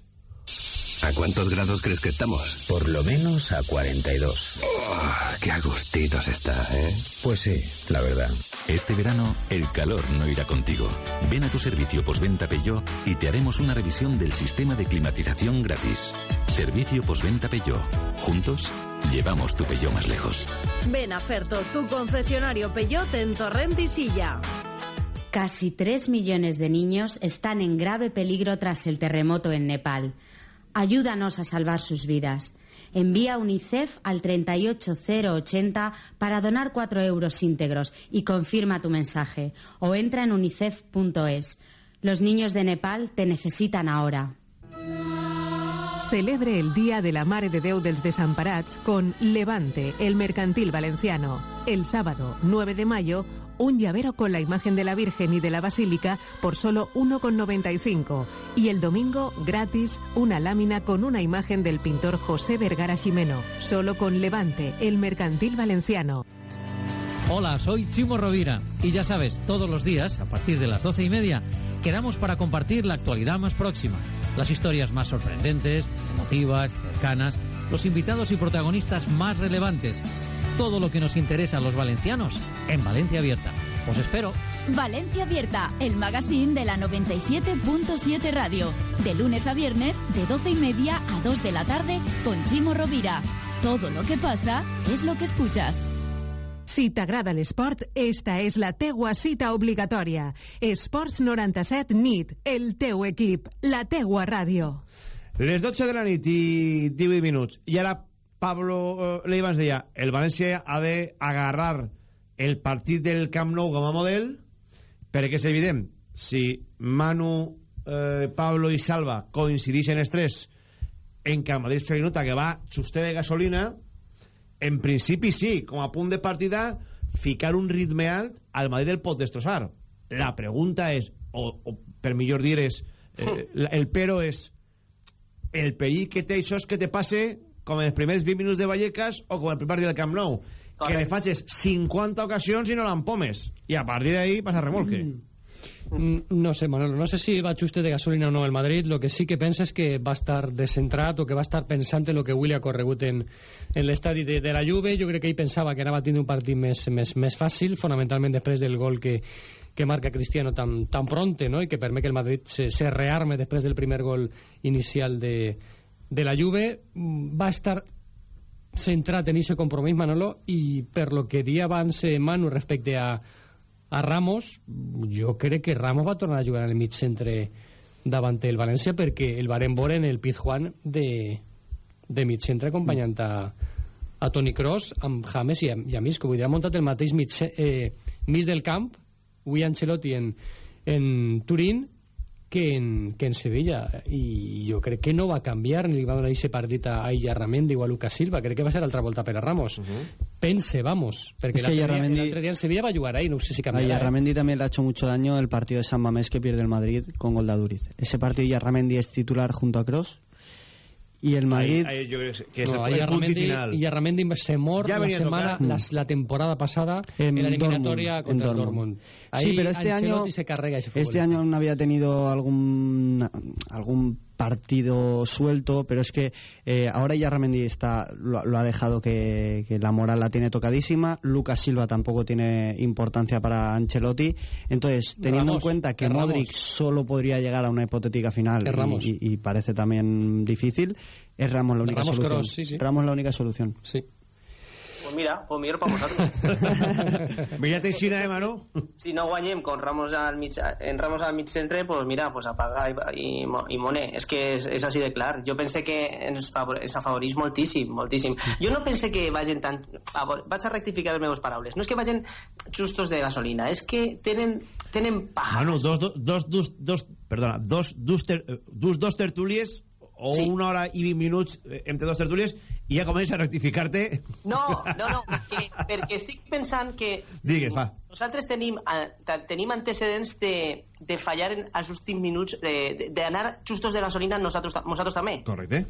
Speaker 9: ¿A cuántos grados crees que estamos?
Speaker 10: Por lo menos a 42.
Speaker 9: Oh, qué a gustitos está, ¿eh?
Speaker 10: Pues sí, la verdad.
Speaker 11: Este verano, el calor no irá contigo. Ven a tu servicio postventa Peugeot y te haremos una revisión del sistema de climatización gratis. Servicio postventa Peugeot. Juntos, llevamos tu Peugeot más lejos.
Speaker 12: Ven a Ferto, tu concesionario Peugeot en Torrent y Silla.
Speaker 13: Casi 3 millones de niños están en grave peligro tras el terremoto en Nepal. Ayúdanos a salvar sus vidas. Envía UNICEF al 38080 para donar 4 euros íntegros y confirma tu mensaje. O entra en unicef.es. Los niños de Nepal te necesitan ahora.
Speaker 4: Celebre el Día de la Mare de Déu dels Desamparats con Levante, el mercantil valenciano. El sábado 9 de mayo, un llavero con la imagen de la Virgen y de la Basílica por solo 1,95. Y el domingo, gratis, una lámina con una imagen del pintor José Vergara Ximeno. Solo con Levante, el mercantil valenciano.
Speaker 14: Hola, soy Chimo Rovira y ya sabes, todos los días, a partir de las doce y media, quedamos para compartir la actualidad más próxima, las historias más sorprendentes, emotivas, cercanas, los invitados y protagonistas más relevantes, todo lo que nos interesa a los valencianos en Valencia Abierta. Os espero.
Speaker 15: Valencia Abierta, el magazine de la 97.7 Radio. De lunes a viernes, de 12 y media a 2 de la tarde, con Chimo Rovira. Todo lo que pasa es lo que escuchas.
Speaker 4: Si t'agrada l'esport, esta és la teua cita obligatòria. Esports 97 NIT, el teu equip, la teua ràdio.
Speaker 1: Les 12 de la nit i 18 minuts. I ara Pablo eh, Leiva ens deia el València ha d'agarrar el partit del Camp Nou com a model perquè és evident si Manu, eh, Pablo i Salva coincideixen els tres en que el Madrid se nota que va xuster de gasolina en principi sí, com a punt de partida ficar un ritme alt al Madrid el pot destrossar la pregunta és o, o per millor dir és eh, el pero és el perill que té això és que te passe com els primers 20 minuts de Vallecas o com el primer dia del Camp Nou que le faig 50 ocasions i no l'empomes i a partir d'ahí passa remolque.
Speaker 5: Mm, No sé, Manolo, no sé si va xuste de gasolina o no el Madrid, lo que sí que pensa és que va estar descentrat o que va estar pensant en lo que li ha corregut en, en l'estadi de, de la Juve. Jo crec que ell pensava que anava a tindre un partit més, més, més fàcil, fonamentalment després del gol que, que marca Cristiano tan, tan pronte, no? i que permet que el Madrid se, se rearme després del primer gol inicial de, de la Juve. Mm, Va estar centrat en aquest compromís, Manolo, i per lo que dia abans Manu respecte a, a Ramos, jo crec que Ramos va tornar a jugar el mig centre davant el València perquè el varen veure en el Pizjuán de, de mig centre acompanyant a, a Toni Kroos, amb James i a, i a Misco. Vull dir, ha muntat el mateix mig, eh, mig del camp, avui Ancelotti en, en Turín, que en, que en Sevilla i jo crec que no va canviar ni li va donar aquest partit a Illa Ramendi o a Lucas Silva crec que va ser altra volta per a Ramos uh -huh. pense, vamos perquè
Speaker 7: Es que
Speaker 5: l'altre
Speaker 7: Iyarramendi-
Speaker 5: dia, l'altre dia en Sevilla va jugar ahí no sé si
Speaker 7: A
Speaker 5: canviarà eh?
Speaker 7: También le ha hecho mucho daño el partido de San Mamés que pierde el Madrid con gol de Aduriz. Ese partido Yarramendi es titular junto a Cross y el Madrid...
Speaker 1: Ahí- ahí yo creo que es
Speaker 5: no,
Speaker 1: el,
Speaker 5: se mor
Speaker 1: Ya
Speaker 5: la semana la, la temporada pasada en,
Speaker 7: En
Speaker 5: la eliminatoria
Speaker 7: Dortmund,
Speaker 5: contra
Speaker 7: en
Speaker 5: el
Speaker 7: Dortmund.
Speaker 5: Dortmund. Ahí
Speaker 7: sí, pero este año,
Speaker 5: Ancelotti se carrega ese fútbol
Speaker 7: este año aún había tenido algún algún partido suelto, pero es que eh, ahora ya Ramendi está lo, lo ha dejado que, que la moral la tiene tocadísima. Lucas Silva tampoco tiene importancia para Ancelotti. Entonces, teniendo
Speaker 5: Ramos,
Speaker 7: en cuenta que
Speaker 5: Ramos.
Speaker 7: Modric solo podría llegar a una hipotética final
Speaker 5: Ramos.
Speaker 7: y, parece también difícil, es Ramos la única
Speaker 5: Ramos
Speaker 7: solución.
Speaker 5: Sí, sí.
Speaker 7: Ramos la única solución.
Speaker 5: Sí.
Speaker 8: Pues mira, pues millor per vosaltres.
Speaker 1: Mira Teixina, eh, Manu?
Speaker 8: si no guanyem con Ramos al mig, en Ramos al mig centre, pues mira, pues apaga i, i, i Moné. És que és, és així de clar. Jo pense que ens, favor, ens afavorís moltíssim, moltíssim. Jo no pense que vagin tan... A vaig a rectificar les meves paraules. No és que vagin justos de gasolina, és que tenen, tenen paja.
Speaker 1: Manu, dos, dos, dos, dos, perdona, dos, dos, ter, dos, dos tertúlies o
Speaker 8: Sí.
Speaker 1: una hora i 20 minuts eh, entre dos tertúlies i ja comença a rectificar-te.
Speaker 8: No, no, no, que, perquè estic pensant que
Speaker 1: Digues, va.
Speaker 8: nosaltres tenim, te- tenim antecedents de, de fallar en els últims minuts, d'anar justos de gasolina nosaltres, nosaltres també.
Speaker 1: Correcte.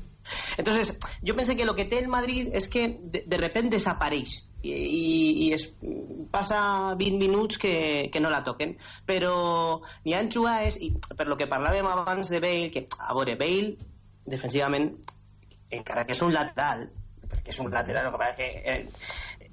Speaker 8: Entonces, yo pensé que lo que tiene el Madrid es que de, de repente desapareix i, i, i es passa 20 minuts que, que no la toquen però n'hi ha jugades i per lo que parlàvem abans de Bale que, a veure, Bale defensivament encara que és un lateral perquè és un lateral, que que eh,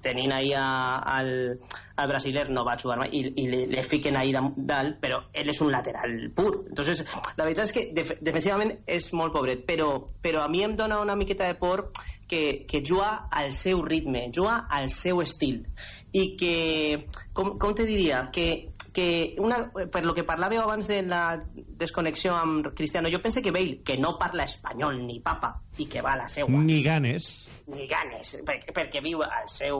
Speaker 8: tenint ahí a, al, al brasiler no va jugar mai i, i le, le fiquen dam- dalt però ell és un lateral pur. Entonces la veritat és que def defensivament és molt pobret però, però a mi em dona una miqueta de por que, que juga al seu ritme juga al seu estil. I que, com, com te diria? Que, que una, per lo que parlàveu abans de la desconnexió amb Cristiano jo pense que Bale, que no parla espanyol ni papa i que va a la seua
Speaker 1: Ni ganes.
Speaker 8: ni ganes, perquè, perquè viu al seu,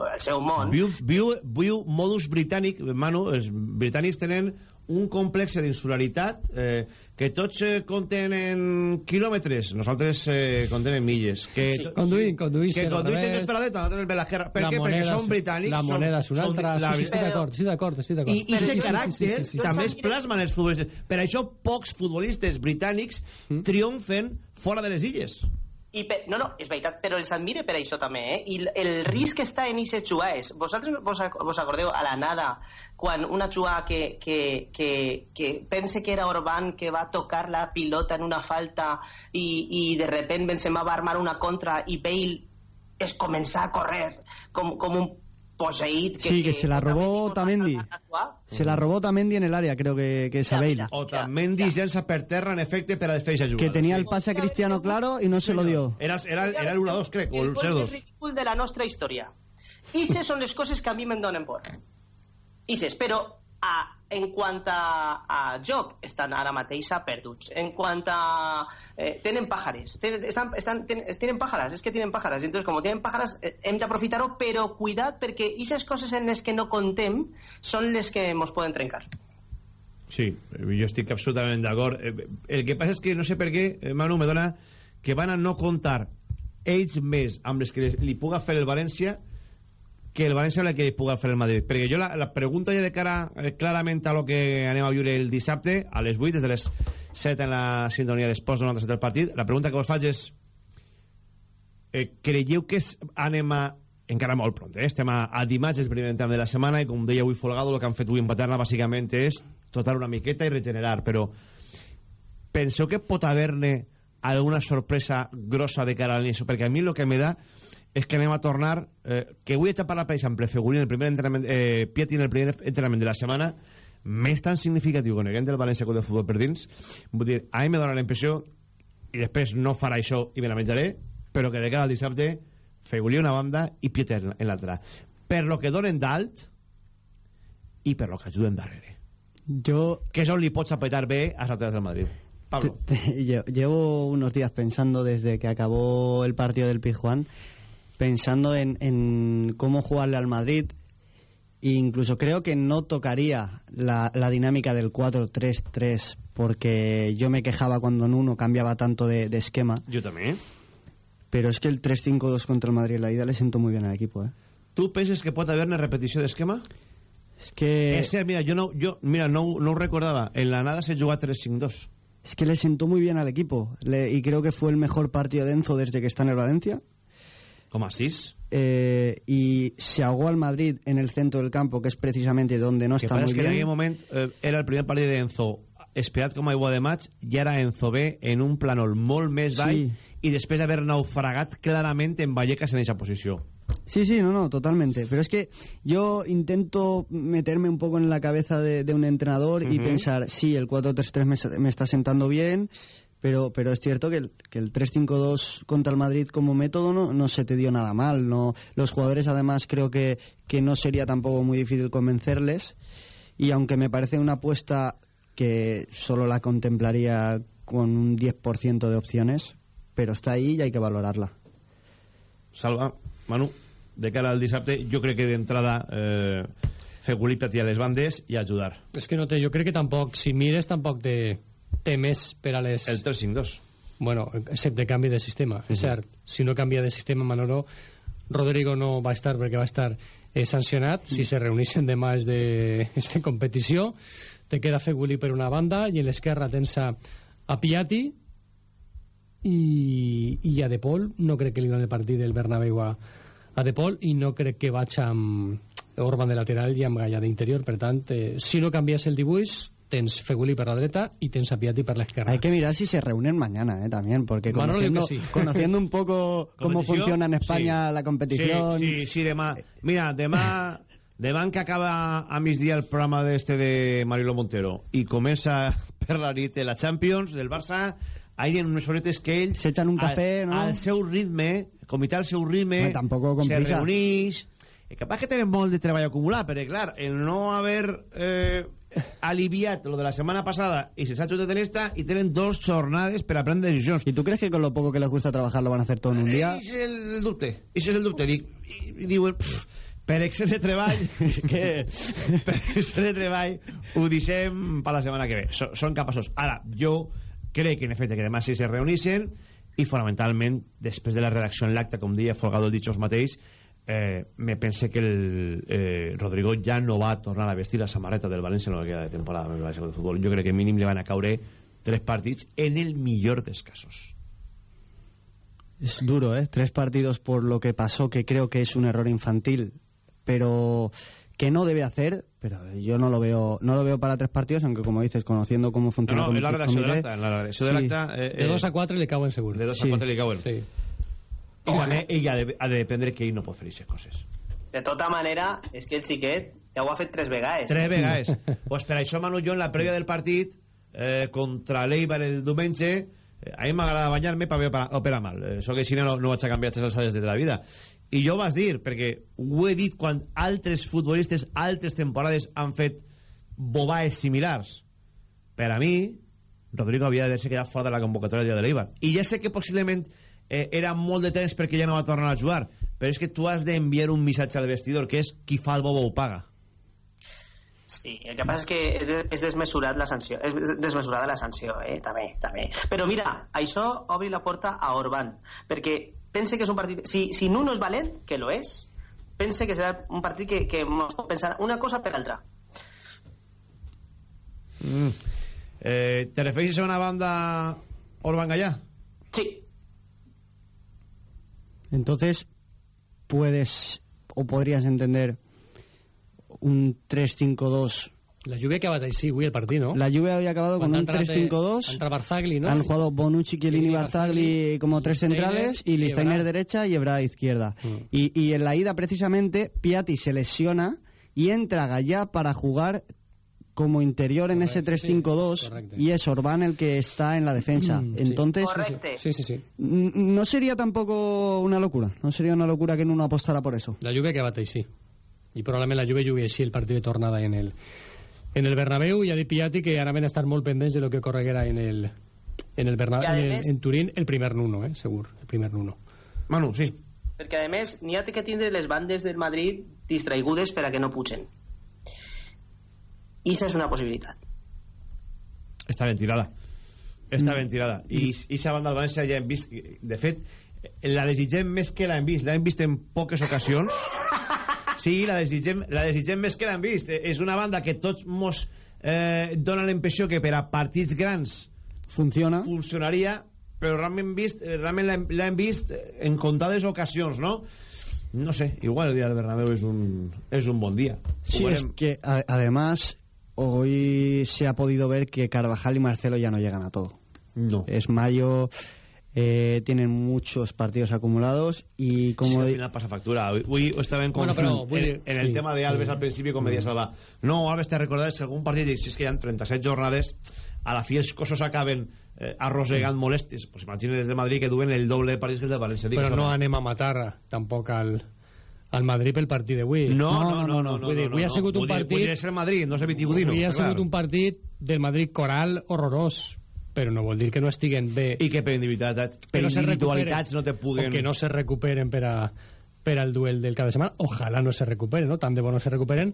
Speaker 8: al seu món.
Speaker 1: Viu, viu, viu modus britànic, Manu, els britànics tenen un complex d'insularitat eh, que tots eh, compten en quilòmetres, nosaltres eh, comptem en milles. Que,
Speaker 5: Sí. Conduint, conduint,
Speaker 1: que per la dreta, nosaltres per l'esquerra. Per
Speaker 5: la
Speaker 1: què? Perquè
Speaker 5: moneda,
Speaker 1: són britànics.
Speaker 5: la moneda és una altra
Speaker 1: la-
Speaker 5: sí, sí, estic d'acord, estic d'acord, estic d'acord
Speaker 1: I, i
Speaker 5: Sí,
Speaker 1: ese
Speaker 5: sí, sí,
Speaker 1: caràcter
Speaker 5: sí, sí, sí.
Speaker 1: també es plasma en els futbolistes. Per això pocs futbolistes britànics
Speaker 5: Mm.
Speaker 1: triomfen fora de les illes.
Speaker 8: I per, no, no, és veritat, però els admire per això també, eh? I el, el risc està en aquestes jugades. Vosaltres vos, vos acordeu a la nada quan una jugada que, que, que, que pense que era Orbán que va tocar la pilota en una falta i, i de repent Benzema va armar una contra i Bale es començar a correr com, com un poseït
Speaker 7: Sí, que se la robó Tamendi. Se la robó Tamendi en el área, creo que, que es a Bale.
Speaker 1: O també llença per terra, en efecte, per a desfer jugada.
Speaker 7: Que tenía el pase a Cristiano claro y no se lo dio.
Speaker 1: Era, era, era el 1-2, crec, o el
Speaker 8: gol
Speaker 1: 0-2.
Speaker 8: més ridícul de la nostra història. Ixes són les coses que a mi me'n donen por. Ixes, però a, en quant a, a joc estan ara mateix perduts. En quant a... Eh, tenen pájares. Tenen, estan, estan, ten, tenen pájaras, és que tenen pájaras. Entonces, como tienen pájaras, eh, hem d'aprofitar-ho, però cuidat perquè ixes coses en les que no contem són les que ens poden trencar.
Speaker 1: Sí, jo estic absolutament d'acord. Eh, El que passa és que no sé per què, eh, Manu, me dona que van a no comptar ells més amb les que li puga fer el València que el València el que puga fer el Madrid. Perquè jo la, la pregunta ja de cara eh, clarament a lo que anem a viure el dissabte, a les 8, des de les 7 en la sintonia d'Esports 97 del partit, la pregunta que vos faig és eh, creieu que és, anem a encara molt pront, eh? estem a, a dimarts el primer entram de la setmana i com deia avui Folgado el que han fet avui en Paterna bàsicament és totar una miqueta i regenerar però penseu que pot haver-ne alguna sorpresa grossa de cara a l'inici perquè a mi el que me da és que anem a tornar eh, que avui he parlar per exemple Fegulí en el primer entrenament eh, Piatti en el primer entrenament de la setmana més tan significatiu que neguem del València Club de Futbol per dins vull dir, a mi me dona la impressió i després no farà això i me la menjaré però que de cara al dissabte Fegulí una banda i Piatti en l'altra. Per lo que donen dalt i per lo que ajuden darrere.
Speaker 7: Yo
Speaker 1: que on li pots apretar bé a Santiago del Madrid. Pablo.
Speaker 7: Lle- Llevo unos días pensando desde que acabó el partido del Pizjuán pensando en, en cómo jugarle al Madrid. E incluso creo que no tocaría la, la dinámica del 4-3-3 porque yo me quejaba cuando Nuno cambiaba tanto de, de esquema.
Speaker 1: Jo també.
Speaker 7: Pero es que el 3-5-2 contra el Madrid en la ida le sentó muy bien al equipo. ¿eh?
Speaker 1: Tu penses que pot haver-ne repetició d'esquema?
Speaker 7: Es que...
Speaker 1: És cert, mira, jo no, jo, mira, no, no ho recordava. En la nada se jugà 3-5-2.
Speaker 7: Es que le sentó muy bien al equipo Le- y creo que fue el mejor partido de Enzo desde que está en el Valencia.
Speaker 1: Com a 6.
Speaker 7: Eh, y se ahogó al Madrid en el centro del campo, que es precisamente donde no
Speaker 1: que
Speaker 7: está muy
Speaker 1: és que en aquell moment eh, era el primer partit d'Enzo esperat com a aigua de maig i ara Enzo B en un planol molt més
Speaker 7: Sí.
Speaker 1: baix i després d'haver naufragat clarament en Vallecas en aquesta posició.
Speaker 7: Sí, sí, no, no, totalmente. Pero es que yo intento meterme un poco en la cabeza de, de un entrenador y
Speaker 1: Ujú.
Speaker 7: pensar, sí, el 4-3-3 me, me está sentando bien, pero, pero es cierto que el, que el 3-5-2 contra el Madrid como método no, no se te dio nada mal. No, los jugadores además creo que, que no sería tampoco muy difícil convencerles y aunque me parece una apuesta que solo la contemplaría con un 10% de opciones, pero está ahí y hay que valorarla.
Speaker 1: Salva, Manu, de cara al dissabte, jo crec que d'entrada eh, fer Gulipat i a les bandes i ajudar.
Speaker 5: És que no té, jo crec que tampoc, si mires, tampoc té, té més per a les...
Speaker 1: El 3-5-2.
Speaker 5: Bueno, excepte canvi de sistema, és
Speaker 1: Mhm.
Speaker 5: cert. Si no canvia de sistema, Manolo, Rodrigo no va estar perquè va estar eh, sancionat. Si se reuneixen demà és de, és de competició. Te queda fer Willy per una banda i en l'esquerra tens a, a Piatti i, i a De Paul. No crec que li doni el partit del Bernabéu a, a De Paul i no crec que vaig amb Orban de lateral i amb Gallà d'interior. Per tant, eh, si no canvies el dibuix, tens Feguli per la dreta i tens a Piatti per l'esquerra.
Speaker 7: Hay que mirar si se reúnen mañana, ¿eh? También, porque conociendo,
Speaker 5: sí.
Speaker 7: conociendo un poco cómo funciona en España
Speaker 1: Sí.
Speaker 7: la competición...
Speaker 1: Sí, sí, sí, demà. Mira, demà, demà en que acaba a migdia el programa d'este de Marilo Montero i comença per la nit de la Champions del Barça, hi ha unes horetes que ells...
Speaker 7: S'echan un cafè,
Speaker 1: al,
Speaker 7: no?
Speaker 1: Al seu ritme, comitè al seu ritme...
Speaker 7: Home, tampoco con
Speaker 1: se reunís... Eh, capaz que tenen molt de treball acumulat, perquè, clar, el no haver eh, aliviat lo de la setmana passada i se s'ha xutat en esta i tenen dos jornades per a prendre decisions.
Speaker 7: ¿Y tú crees que con lo poco que les gusta trabajar lo van a hacer todo en un día?
Speaker 1: Ese és el dubte, ese és el dubte. Dic, i, diuen, pff, per excés de treball, que per excés de treball ho deixem per la setmana que ve. So, són capaços. Ara, jo crec que en efecte que demà sí se reuneixen i fonamentalment, després de la redacció en l'acte, com deia Folgado el Dichos mateix, eh, me pense que el eh, Rodrigo ja no va tornar a vestir la samarreta del València en el que queda de temporada amb el València de Futbol. Jo crec que mínim li van a caure tres partits en el millor dels casos.
Speaker 7: Es duro, ¿eh? Tres partidos por lo que pasó, que creo que es un error infantil, pero que no debe hacer, pero yo no lo veo no lo veo para tres partidos, aunque como dices, conociendo cómo funciona
Speaker 1: No, no, la de. En la redacció de
Speaker 7: Sí.
Speaker 1: l'acte... Eh,
Speaker 5: De 2 a 4 li cauen segur.
Speaker 1: De 2
Speaker 7: Sí.
Speaker 1: a 4 li cauen.
Speaker 5: Sí.
Speaker 1: I també ell ha de, ha de dependre que ell no pot fer aquestes coses.
Speaker 8: De tota manera, és que el xiquet ja ho ha fet tres vegades.
Speaker 1: Tres vegades. pues per això, Manu, jo en la prèvia del partit eh, contra l'Eibar el diumenge eh, a mi m'agrada banyar-me per operar, operar mal. Eh, so que si no, no, vaig a canviar aquestes alçades de la vida. I jo ho vas dir, perquè ho he dit quan altres futbolistes, altres temporades han fet bobaes similars. Per a mi, Rodrigo havia d'haver-se quedat fora de la convocatòria del dia de l'Eibar. I ja sé que possiblement eh, era molt de temps perquè ja no va tornar a jugar, però és que tu has d'enviar un missatge al vestidor, que és qui fa el bobo ho paga.
Speaker 8: Sí, el que passa és que és de- és desmesurat la sanció, és desmesurada la sanció, eh? també, també. Però mira, això obri la porta a Orban, perquè pense que és un partit... Si, si Nuno és valent, que lo és, pense que serà un partit que, que mos pot pensar una cosa per altra.
Speaker 1: Mm. Eh, ¿Te referís a una banda Orban Gallá?
Speaker 8: Sí.
Speaker 7: Entonces, puedes o podrías entender un 3-5-2.
Speaker 5: La lluvia ha acabat així avui el partit, no?
Speaker 7: La Juve había acabado con un
Speaker 5: ha entrat, eh,
Speaker 7: 3-5-2.
Speaker 5: ha entrat Barzagli, ¿no?
Speaker 7: Han jugado Bonucci, Chiellini, Barzagli como tres centrales
Speaker 5: y
Speaker 7: Listainer derecha y Ebra izquierda.
Speaker 5: Mm.
Speaker 7: Y, y en la ida, precisamente, Piatti se lesiona y entra Gallá para jugar como interior en ese 3-5-2
Speaker 5: correcto.
Speaker 7: y es Orbán el que está en la defensa.
Speaker 5: Mm, sí.
Speaker 7: Entonces,
Speaker 5: Sí, sí, sí.
Speaker 7: no sería tampoco una locura. No sería una locura que uno apostara por eso.
Speaker 5: La lluvia ha acabat així. I probablement la lluvia jugui així el partit de tornada en el, en el Bernabéu i ha dit Piatti que ara van estar molt pendents de lo que correguera en el, en el Bernabéu,
Speaker 8: a
Speaker 5: en, el, en Turín, el primer Nuno, eh, segur, el primer Nuno.
Speaker 1: Manu, sí.
Speaker 8: perquè a més n'hi ha que tindre les bandes del Madrid distraigudes per a que no pugen i això és una possibilitat.
Speaker 1: Està ben tirada. Està ben tirada. I aquesta banda del València ja hem vist de fet la desitgem més que l'hem vist. L'hem vist en poques ocasions. Sí, la desitgem, la desitgem més que l'hem vist. Eh, és una banda que tots mos eh, dona la impressió que per a partits grans
Speaker 7: funciona.
Speaker 1: funcionaria però realment, vist, eh, realment l'hem- vist en comptades ocasions no? no sé, igual el dia del Bernabéu és un, és un bon dia.
Speaker 7: Sí,
Speaker 1: Ho verem.
Speaker 7: que a- además hoy se ha podido ver que Carvajal y Marcelo ya no llegan a todo.
Speaker 1: No.
Speaker 7: Es mayo, eh, tienen muchos partidos acumulados y como...
Speaker 1: sí, al passa factura. Avui, avui estàvem
Speaker 7: Bueno, vull
Speaker 1: en, en el
Speaker 7: sí,
Speaker 1: tema de Alves
Speaker 7: sí.
Speaker 1: al principi, com me diia Salva. No, Alves, te recordaves que algun partit, si és que ha 37 jornades, a la fi els cossos acaben eh, arrossegant molestes. Pues imagina't des de Madrid que duen el doble de partits que el de València.
Speaker 5: Però no anem a matar tampoc al, al Madrid pel partit d'avui.
Speaker 1: No, no, no, no, no,
Speaker 5: Vull dir,
Speaker 1: no,
Speaker 5: avui ha
Speaker 1: no.
Speaker 5: sigut un partit...
Speaker 1: vull dir, és el Madrid, no és el Vitigudino,
Speaker 5: Avui ha sigut un partit del Madrid coral horrorós, però no vol dir que no estiguen bé.
Speaker 1: I que per individualitats, per
Speaker 5: que no se
Speaker 1: individualitats
Speaker 5: recuperen,
Speaker 1: no te puguen...
Speaker 5: o que no se recuperen per, a, per al duel del cap de setmana. Ojalà no se recuperen, no? Tant de bo no se recuperen,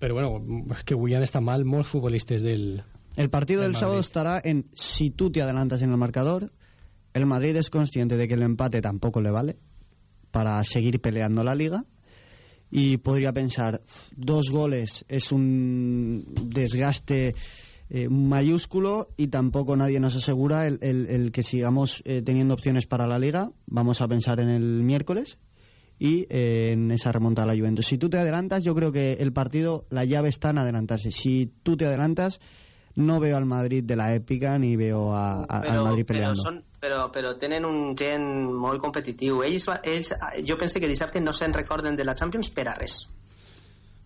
Speaker 5: però bueno, és que avui han estat mal molts futbolistes del...
Speaker 7: El partido
Speaker 5: del
Speaker 7: del sábado
Speaker 5: Madrid.
Speaker 7: estará en si tú te adelantas en el marcador, el Madrid es consciente de que el empate tampoco le vale para seguir peleando la liga y podría pensar dos goles es un desgaste eh, mayúsculo y tampoco nadie nos asegura el, el- que sigamos eh, teniendo opciones para la liga. Vamos a pensar en el miércoles y eh, en esa remonta a la Juventus. Si tú te adelantas, yo creo que el partido, la llave está en adelantarse. Si tú te adelantas, no veo al Madrid de la épica ni veo a- a- al
Speaker 8: però,
Speaker 7: Madrid
Speaker 8: però,
Speaker 7: peleando.
Speaker 8: són, però, però tenen un gent molt competitiu ells, ells, jo pense que dissabte no se'n recorden de la Champions per a res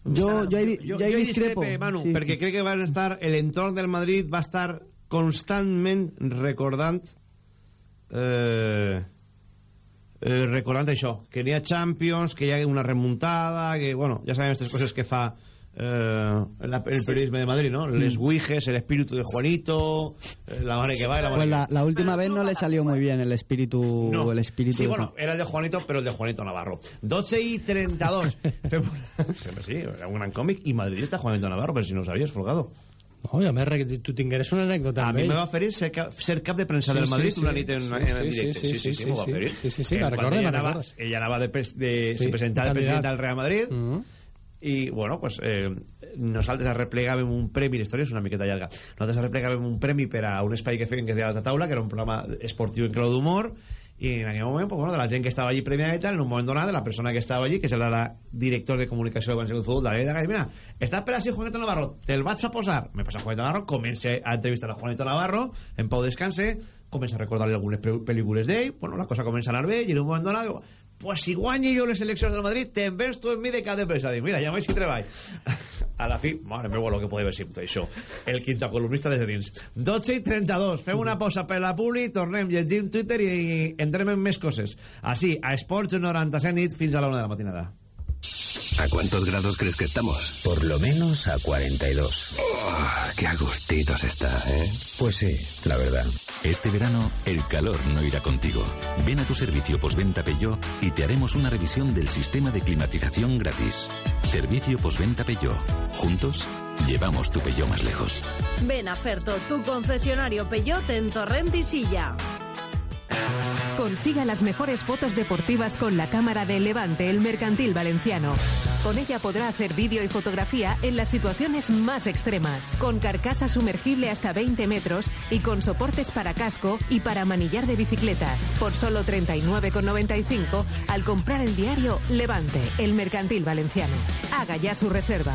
Speaker 7: Yo, yo, ahí-
Speaker 1: Jo,
Speaker 7: yo ahí
Speaker 1: jo hi
Speaker 7: discrepo.
Speaker 1: discrepe, Manu,
Speaker 7: Sí.
Speaker 1: perquè crec que van estar, el entorn del Madrid va estar constantment recordant eh, eh, recordant això, que n'hi ha Champions, que hi ha una remuntada, que, bueno, ja sabem aquestes coses que fa Eh, la, el periodismo de Madrid, ¿no? Les Guiges, el espíritu de Juanito, eh, la madre que va, la madre
Speaker 7: pues la, última vez no le salió muy bien el espíritu,
Speaker 1: no.
Speaker 7: el espíritu.
Speaker 1: Sí, bueno, era el de Juanito, pero el de Juanito Navarro. 12 y 32. sí, era un gran cómic y madridista Juanito Navarro, pero si no sabías, folgado.
Speaker 5: Oye, una anècdota.
Speaker 1: A mi me va oferir ser ser cap de
Speaker 5: prensa
Speaker 1: del Madrid
Speaker 5: sí,
Speaker 1: una en,
Speaker 5: sí,
Speaker 1: en
Speaker 5: el
Speaker 1: directe.
Speaker 5: Sí,
Speaker 1: sí, sí, sí,
Speaker 5: sí, sí, sí, sí, sí, sí,
Speaker 1: sí,
Speaker 5: sí,
Speaker 1: sí, sí, sí, sí,
Speaker 5: sí,
Speaker 1: i, bueno, pues, eh, nosaltres arreplegàvem un premi, la història és una miqueta llarga, nosaltres arreplegàvem un premi per a un espai que feien que es deia Alta Taula, que era un programa esportiu en clau d'humor, i en aquell moment, pues, bueno, de la gent que estava allí premiada i tal, en un moment donat, de la persona que estava allí, que el ara director de comunicació del Consejo de Futbol, la Lleida, que mira, estàs per així Juanito Navarro, te'l vaig a posar. Me passa Juanito Navarro, comença a entrevistar a Juanito Navarro, en Pau Descanse, comença a recordar-li algunes pe- pel·lícules d'ell, bueno, la cosa comença a anar bé, i en un moment donat, pues si guanyi jo les eleccions del Madrid, te'n vens tu en mi de cap de presa. Dic, mira, ja veig si treball. A la fi, mare meva, lo que podeu sigut això. El quinta columnista des de dins. 12 i 32. Fem una pausa per la publi, tornem, llegim Twitter i entrem en més coses. Així, a Esports 97 nit fins a la una de la matinada.
Speaker 10: ¿A cuántos grados crees que estamos? Por lo menos a 42. qué agustitos está, ¿eh?
Speaker 11: Pues sí, la verdad. Este verano, el calor no irá contigo. Ven a tu servicio postventa Peugeot y te haremos una revisión del sistema de climatización gratis. Servicio postventa Peugeot. Juntos, llevamos tu Peugeot más lejos.
Speaker 12: Ven a Ferto, tu concesionario Peyote en Torrent y Silla.
Speaker 4: Consiga las mejores fotos deportivas con la cámara de Levante, el mercantil valenciano. Con ella podrá hacer vídeo y fotografía en las situaciones más extremas, con carcasa sumergible hasta 20 metros y con soportes para casco y para manillar de bicicletas. Por solo 39,95 al comprar el diario Levante, el mercantil valenciano. Haga ya su reserva.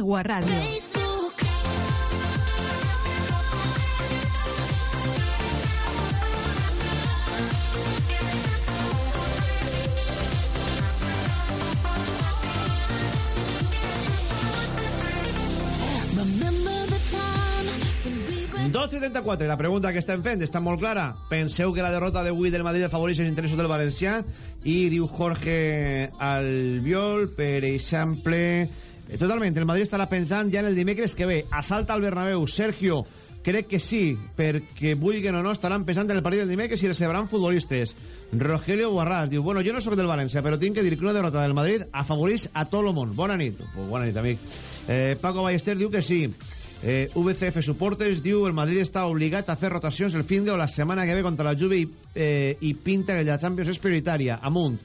Speaker 4: Meua Ràdio.
Speaker 1: Dos i la pregunta que estem fent està molt clara. Penseu que la derrota d'avui del Madrid afavoreix els interessos del valencià? I diu Jorge Albiol, per exemple... Totalment, el Madrid estarà pensant ja en el dimecres que ve. Assalta al Bernabéu. Sergio, crec que sí, perquè vulguin o no estaran pensant en el partit del dimecres i recebran futbolistes. Rogelio Guarràs diu, bueno, jo no sóc del València, però tinc que dir que una derrota del Madrid afavoreix a tot el món. Bona nit. Pues bona nit, amic. Eh, Paco Ballester diu que sí. Eh, VCF Supporters diu el Madrid està obligat a fer rotacions el fin de o la setmana que ve contra la Juve i, eh, i pinta que la Champions és prioritària. Amunt.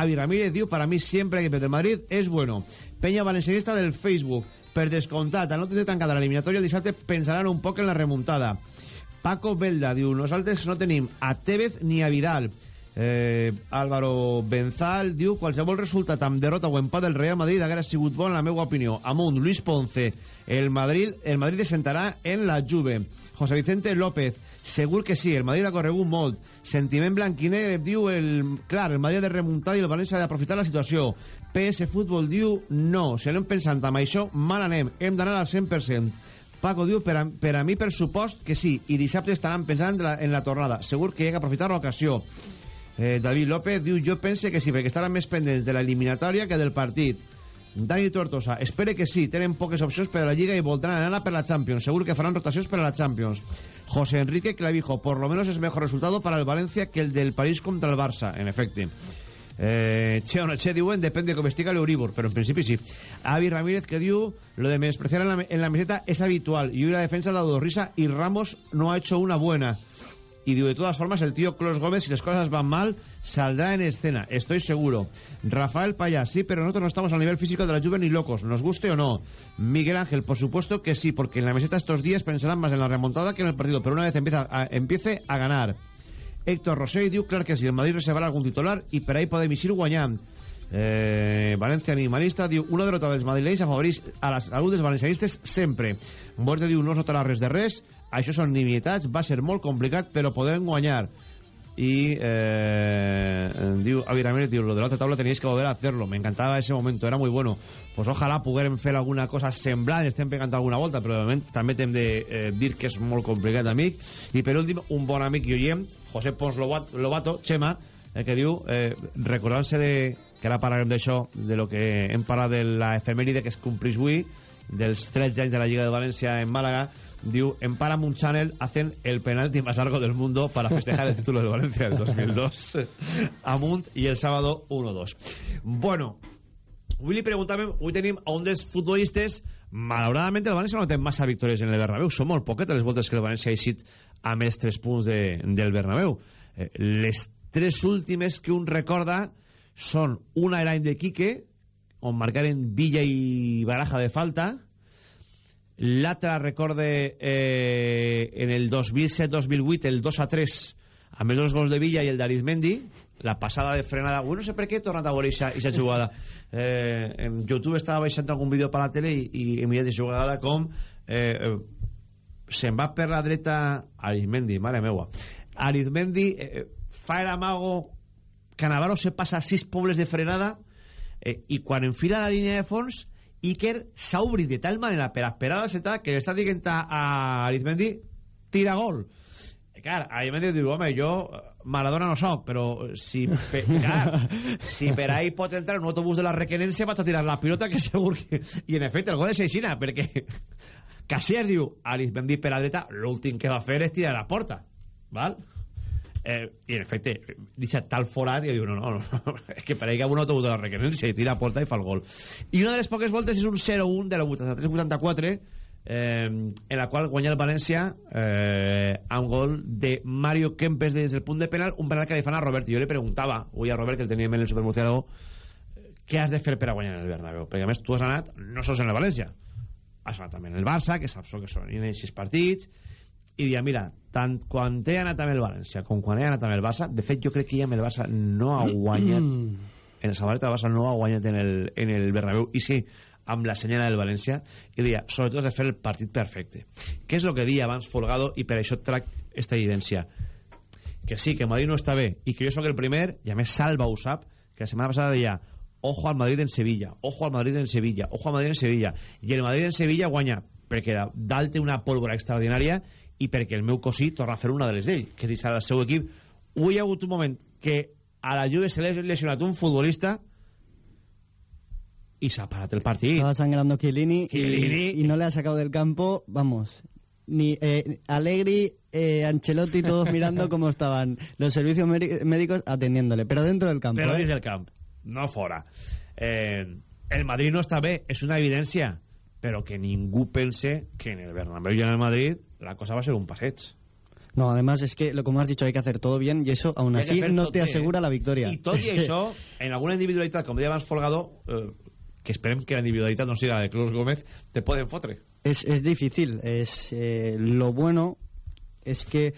Speaker 1: Avi Ramírez diu, para mí siempre el equipo del Madrid es bueno. Peña Valencianista del Facebook. Per descomptat, al no tenir tancada l'eliminatòria el dissabte pensaran un poc en la remuntada. Paco Belda diu, nosaltres no tenim a Tevez ni a Vidal. Eh, Álvaro Benzal diu, qualsevol resultat amb derrota o empat del Real Madrid haguera sigut bon la meva opinió. Amunt, Luis Ponce, el Madrid, el Madrid desentarà en la Juve. José Vicente López, segur que sí, el Madrid ha corregut molt. Sentiment blanquiner diu, el, clar, el Madrid ha de remuntar i el València ha d'aprofitar la situació. PS Futbol diu, no, si anem pensant amb això, mal anem, hem d'anar al 100%. Paco diu, per a, per a mi per supost que sí, i dissabte estaran pensant en la, en la tornada. Segur que hi ha que aprofitar l'ocasió. Eh, David López diu, jo pense que sí, perquè estaran més pendents de la eliminatòria que del partit. Dani Tortosa, espere que sí, tenen poques opcions per a la Lliga i voldran anar per la Champions. Segur que faran rotacions per a la Champions. José Enrique Clavijo, por lo menos es mejor resultado para el Valencia que el del París contra el Barça, en efecte. Eh, che o no che depende de com estiga l'Euribor, però en principi sí. Avi Ramírez que diu, lo de menospreciar en la, en la meseta es habitual y la defensa ha dado risa y Ramos no ha hecho una buena. Y digo, de todas formas, el tío Clos Gómez, si las cosas van mal, saldrá en escena, estoy seguro. Rafael Payas, sí, pero nosotros no estamos al nivel físico de la Juve ni locos, nos guste o no. Miguel Ángel, por supuesto que sí, porque en la meseta estos días pensarán más en la remontada que en el partido, pero una vez empieza a, empiece a ganar. Héctor Rosell diu, clar que si el Madrid reservarà algun titular i per ahí podem eixir guanyant. Eh, Animalista diu una derrota dels madrilenys afavoreix a la salut dels valencianistes sempre. Muerte diu no es notarà res de res, això són nimietats, va ser molt complicat però podem guanyar. Y eh, diu Avi Ramírez diu, lo de la otra tabla que volver a hacerlo. Me encantaba ese momento, era muy bueno. Pues ojalà poguérem fer alguna cosa semblant estem pegant alguna volta, però de moment també hem de eh, dir que és molt complicat, amic i per últim, un bon amic i oiem José Pons Lobato Chema eh, que diu, eh, recordant-se de que ara parlarem d'això, de lo que hem parlat de la efemèride que es complís avui dels 13 anys de la Lliga de València en Màlaga diu, en Paramount Channel hacen el penalti más largo del mundo para festejar el título de Valencia del 2002 Amunt i el sábado 1-2 bueno li preguntàvem, avui tenim a un dels futbolistes malauradament el València no té massa victòries en el Bernabéu. Són molt poquetes les voltes que el València ha eixit amb els 3 punts de, del Bernabéu. Eh, les tres últimes que un recorda són una l'any de Quique on marcaren Villa i Baraja de falta l'altra recorde eh, en el 2007-2008 el 2 a 3 amb els gols de Villa i el d'Arizmendi la passada de frenada avui no sé per què he tornat a veure aquesta jugada. Eh, en YouTube estava baixant algun vídeo per la tele i, i he mirat aquesta jugada com eh, eh, se'n va per la dreta Arizmendi, mare meua. Arizmendi eh, fa el amago Canavaro se passa sis pobles de frenada eh, i quan enfila la línia de fons Iker s'ha obrit de tal manera per esperar la seta que li està dient a, Arizmendi tira gol I, clar, Arizmendi diu home jo Maradona no soc però si, pe, clar, si per ahí pot entrar un autobús de la requerència vaig a tirar la pilota que segur que i en efecte el gol és aixina perquè Casillas diu Arizmendi per a dreta l'últim que va fer és tirar a la porta val? Eh, i en efecte deixa tal forat i diu no, no, no és que que un autobús de la requerència i tira a porta i fa el gol. I una de les poques voltes és un 0-1 de la 83-84 eh, en la qual guanya el València eh, amb gol de Mario Kempes des del punt de penal un penal que li fan a Robert. I jo li preguntava avui a Robert que el teníem en el Supermurciélago què has de fer per a guanyar el Bernabéu? Perquè a més tu has anat no sols en el València has anat també en el Barça que saps que són en aquests partits i dia, mira, tant quan he anat amb el València com quan he anat amb el Barça, de fet jo crec que ja amb el Barça no ha guanyat mm. en el Sabareta Barça no ha guanyat en el, en el Bernabéu i sí, amb la senyora del València i dia, sobretot de fer el partit perfecte. Què és el que dia abans Folgado i per això trac esta evidència? Que sí, que Madrid no està bé i que jo sóc el primer, i a més Salva ho sap que la setmana passada deia ojo al Madrid en Sevilla, ojo al Madrid en Sevilla ojo al Madrid en Sevilla, i el Madrid en Sevilla guanya perquè dalt té una pólvora extraordinària i perquè el meu cosí torna a fer una de les d'ell, que és al seu equip. Avui hi ha hagut un moment que a la Juve se l'ha lesionat un futbolista y se ha parado el partido.
Speaker 7: Estaba sangrando Chiellini,
Speaker 1: Chiellini.
Speaker 7: Y, y, no le ha sacado del campo, vamos, ni eh, Allegri, eh, Ancelotti, todos mirando cómo estaban los servicios médicos atendiéndole, pero dentro del campo.
Speaker 1: Pero
Speaker 7: ¿eh?
Speaker 1: dins del camp, no fora. Eh, el Madrid no està bé, és una evidència, però que ningú pense que en el Bernabéu y en el Madrid la cosa va a ser un passeig.
Speaker 7: No, además es que, lo como has dicho, hay que hacer todo bien y eso aún así no te asegura la victoria.
Speaker 1: I tot i això, en alguna individualitat, com deia abans Folgado, eh, que esperem que la individualitat no siga la de Cruz Gómez, te pueden fotre.
Speaker 7: Es, es difícil. Es, eh, lo bueno es que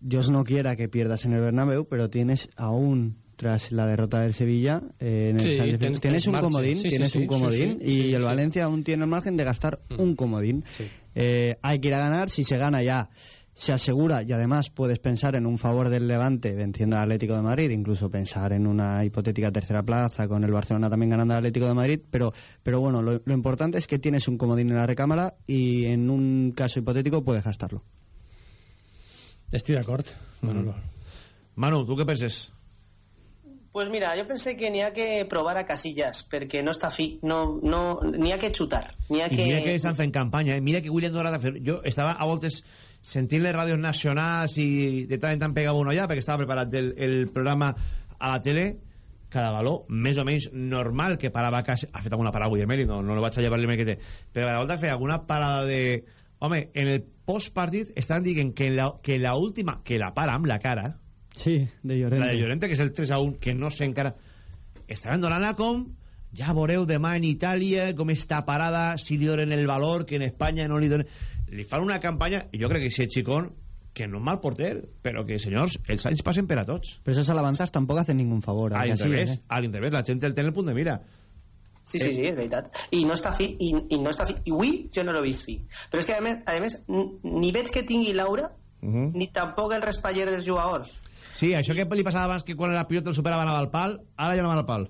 Speaker 7: Dios no quiera que pierdas en el Bernabéu, pero tienes aún tras la derrota del Sevilla eh, en el
Speaker 5: Sí, tienes-
Speaker 7: tienes un
Speaker 5: marcha.
Speaker 7: comodín
Speaker 5: Sí,
Speaker 7: tienes
Speaker 5: sí,
Speaker 7: un comodín
Speaker 5: sí,
Speaker 7: y
Speaker 5: sí,
Speaker 7: el
Speaker 5: sí.
Speaker 7: Valencia aún tiene el margen de gastar
Speaker 5: Mm.
Speaker 7: un comodín Eh, hay que ir a ganar si se gana ya se asegura y además puedes pensar en un favor del Levante venciendo al Atlético de Madrid, incluso pensar en una hipotética tercera plaza con el Barcelona también ganando al Atlético de Madrid, pero, pero bueno, lo, lo importante es que tienes un comodín en la recámara y en un caso hipotético puedes gastarlo.
Speaker 5: Estic d'acord, Manolo.
Speaker 1: Manu, tu què penses?
Speaker 8: Pues mira, jo pensé que n'hi ha que provar a Casillas, perquè no està fi, no, no, n'hi ha que xutar, n'hi ha
Speaker 1: I
Speaker 8: que...
Speaker 1: mira que estan fent campanya, eh? mira que William fet... Jo estava a voltes sentint les ràdios nacionals i de tant en tant pegava uno allà perquè estava preparat el, el programa a la tele cada valor més o menys normal que parava quasi... Ha fet alguna parada avui Emeli, no, no lo vaig a llevar l'Emeli que té però cada volta feia alguna parada de... Home, en el postpartit estan dient que la, que la última... Que la para amb la cara
Speaker 7: Sí, de Llorente.
Speaker 1: la de Llorente, que és el 3 a 1, que no sé encara... Estaven donant-la com... Ja veureu demà en Itàlia com està parada, si li donen el valor, que en Espanya no li donen... Li fan una campanya, i jo crec que si és Chicón, que no és mal porter, però que, senyors, els anys passen per a tots.
Speaker 7: Pero esos alabanzas tampoco hacen ningún favor. a
Speaker 1: l'inrevés,
Speaker 7: ¿eh?
Speaker 1: a l'inrevés, la gent el té en el punt de mira.
Speaker 8: Sí, sí, sí, és veritat. I no està fi, i, i no està fi. I avui jo no l'he vist fi. Però és que, a més, a més ni veig que tingui l'aura,
Speaker 1: Uh -huh.
Speaker 8: ni tampoc el respaller dels jugadors.
Speaker 1: Sí, això que li passava abans que quan la pilota el superava anava al pal, ara ja no va al pal.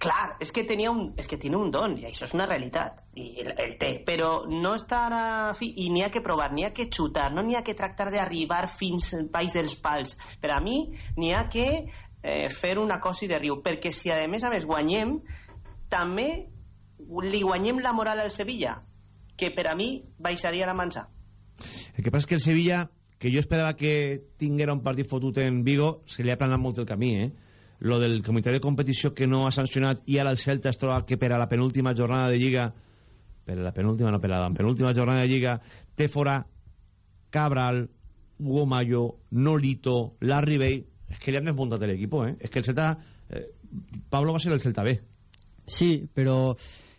Speaker 8: Clar, és que tenia un, és que tiene un don, i això és una realitat, i el, el té, però no està ara fi, i n'hi ha que provar, n'hi ha que xutar, no n'hi ha que tractar d'arribar fins al país dels pals. Per a mi, n'hi ha que eh, fer una cosa i de riu, perquè si a més a més guanyem, també li guanyem la moral al Sevilla, que per a mi baixaria la mansa.
Speaker 1: El que passa és que el Sevilla, que jo esperava que tinguera un partit fotut en Vigo, se li ha planat molt el camí, eh? Lo del comitè de competició que no ha sancionat i ara el Celta es troba que per a la penúltima jornada de Lliga per a la penúltima, no per a la penúltima jornada de Lliga té fora Cabral, Hugo Mayo, Nolito, Larry Bay és que li han desmuntat l'equipo, eh? És que el Celta... Eh, Pablo va ser el Celta B.
Speaker 7: Sí, pero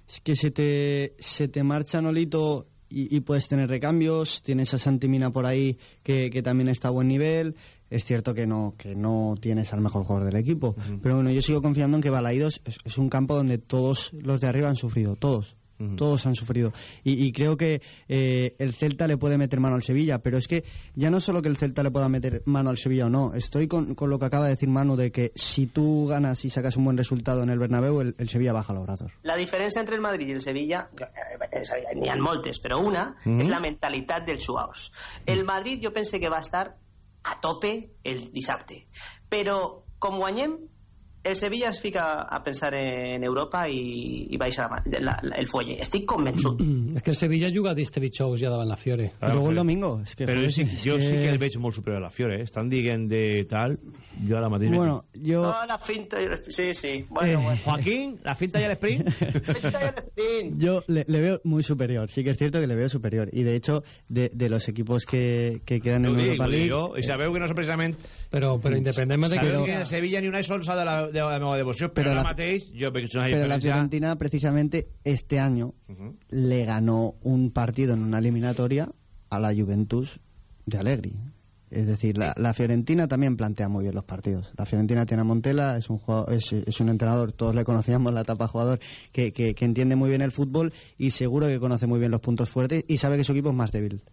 Speaker 7: es que se te, se te marcha Nolito y, y puedes tener recambios. Tienes a Santimina por ahí que, que también está a buen nivel. Es cierto que no, que no tienes al mejor jugador del equipo. Pero bueno, yo sigo confiando en que Balaidos es, es un campo donde todos los de arriba han sufrido. Todos. Todos han sufrido. Y, y creo que eh, el Celta le puede meter mano al Sevilla. Pero es que ya no solo que el Celta le pueda meter mano al Sevilla o no. Estoy con, con lo que acaba de decir Manu de que si tú ganas y sacas un buen resultado en el Bernabéu, el, el Sevilla baja los brazos.
Speaker 8: La diferència entre el Madrid i el Sevilla, eh, a dir, n'hi ha moltes, però una és la mentalitat dels jugadors. El Madrid jo pense que va estar a tope el dissabte, però com guanyem, el Sevilla es fica a pensar en Europa i, i baixa la, la, la, el fuelle. Estic convençut.
Speaker 5: És que el Sevilla juga d'este dijous ja davant la Fiore.
Speaker 7: Y luego el domingo. Es que,
Speaker 1: Però
Speaker 7: joder,
Speaker 1: jo, sí,
Speaker 7: es
Speaker 1: jo sí que el
Speaker 7: que-
Speaker 1: veig molt superior a la Fiore, eh? Estan dient de tal, jo ara mateix...
Speaker 7: Bueno, yo...
Speaker 8: No, la finta... Sí, sí. Bueno,
Speaker 7: Eh.
Speaker 8: bueno.
Speaker 1: Joaquín, la finta y el sprint.
Speaker 7: Yo le, le veo muy superior, sí que es cierto que le veo superior. Y de hecho, de, de los equipos que, que quedan en
Speaker 1: Ho dic,
Speaker 7: Europa League.
Speaker 1: jo, i sabeu que no és precisament...
Speaker 5: Però, però independentment de que...
Speaker 1: Sabeu que a Sevilla ni una s'ha de la, de la meva devoció, però,
Speaker 7: Però
Speaker 1: ara
Speaker 7: la-
Speaker 1: mateix jo veig una
Speaker 7: Pero la. Fiorentina, precisamente este año, le ganó un partido en una eliminatoria a la Juventus de Allegri. Es decir, la, la Fiorentina también plantea muy bien los partidos. La Fiorentina tiene a Montella, es un, jugador, es, es un entrenador, todos le conocíamos la etapa jugador, que, que, que entiende muy bien el fútbol y seguro que conoce muy bien los puntos fuertes y sabe que su equipo es más débil.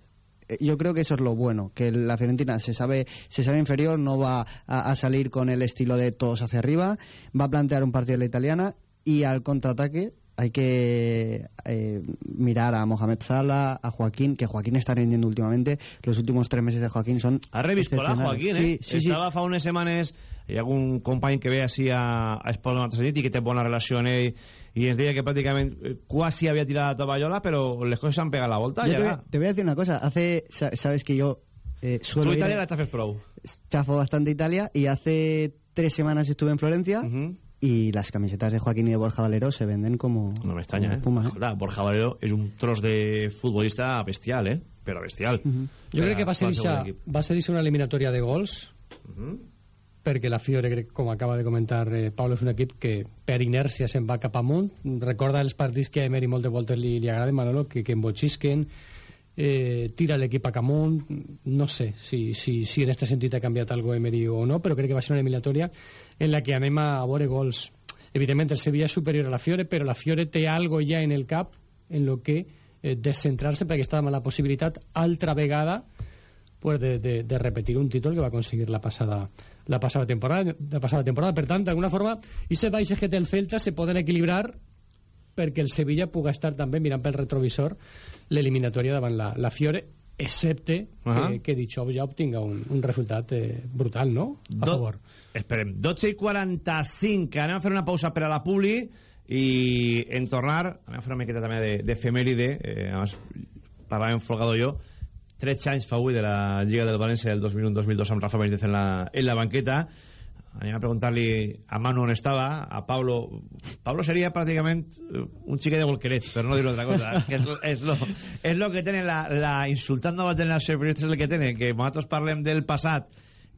Speaker 7: Eh, Yo creo que eso es lo bueno, que la Fiorentina se sabe, se sabe inferior, no va a, a salir con el estilo de todos hacia arriba, va a plantear un partido de la italiana y al contraataque hay que eh, mirar a Mohamed Salah, a Joaquín, que Joaquín está rindiendo últimamente. Los últimos tres meses de Joaquín son.
Speaker 1: Ha
Speaker 7: excepcionales.
Speaker 1: Joaquín, eh?
Speaker 7: Sí, sí, sí.
Speaker 1: Estava fa unes setmanes hi ha algun company que ve així a, a Esports 97 i que té bona relació amb ell i ens deia que pràcticament eh, quasi havia tirat la tovallola però les coses s'han pegat la volta
Speaker 7: Yo te,
Speaker 1: ja.
Speaker 7: voy, te voy a decir una cosa. Hace, sa- sabes que yo eh, suelo
Speaker 1: Tu
Speaker 7: ir-
Speaker 1: Italia la xafes prou.
Speaker 7: chafo bastante Italia y hace tres semanas estuve en Florencia y las camisetas de Joaquín y de Borja Valero se venden como
Speaker 1: No m'estranya, eh?
Speaker 7: como espuma,
Speaker 1: Escolta, Borja Valero és un tros de futbolista bestial, eh? Però bestial.
Speaker 5: Jo crec que va ser, ixa, va ser ixa una eliminatòria de gols perquè la Fiore, crec, com acaba de comentar eh, Pablo, és un equip que per inèrcia se'n va cap amunt. Recorda els partits que a Emery moltes voltes li, li agraden, Manolo, que, que embotxisquen, eh, tira l'equip a amunt. No sé si, si, si en este sentit ha canviat algo Emery o no, però crec que va ser una eliminatòria en la que anem a veure gols. Evidentment, el Sevilla és superior a la Fiore, però la Fiore té algo ja en el cap en lo que eh, descentrarse perquè estava amb la possibilitat altra vegada pues de, de, de repetir un títol que va aconseguir la passada, la passada temporada. La passada temporada. Per tant, d'alguna forma, i se baixes que té el Celta se poden equilibrar perquè el Sevilla puga estar també mirant pel retrovisor l'eliminatòria davant la, la Fiore, excepte
Speaker 1: Ahà.
Speaker 5: que, que Dijous ja obtinga un, un resultat eh, brutal, no? A
Speaker 1: Do-
Speaker 5: favor.
Speaker 1: Esperem. 12 i 45. Anem a fer una pausa per a la Publi i en tornar anem a fer una miqueta també de- d'efemèride. Eh, abans parlàvem Folgado jo. 13 anys fa avui de la Lliga del València del 2001-2002 amb Rafa Benítez en la, en la banqueta. Anem a preguntar-li a Manu on estava, a Pablo. Pablo seria pràcticament eh, un xique de Volqueret, per no dir otra cosa. que és, és, lo, és lo que tenen la, la insultant nova generació de periodistes és el que tenen, que nosaltres parlem del passat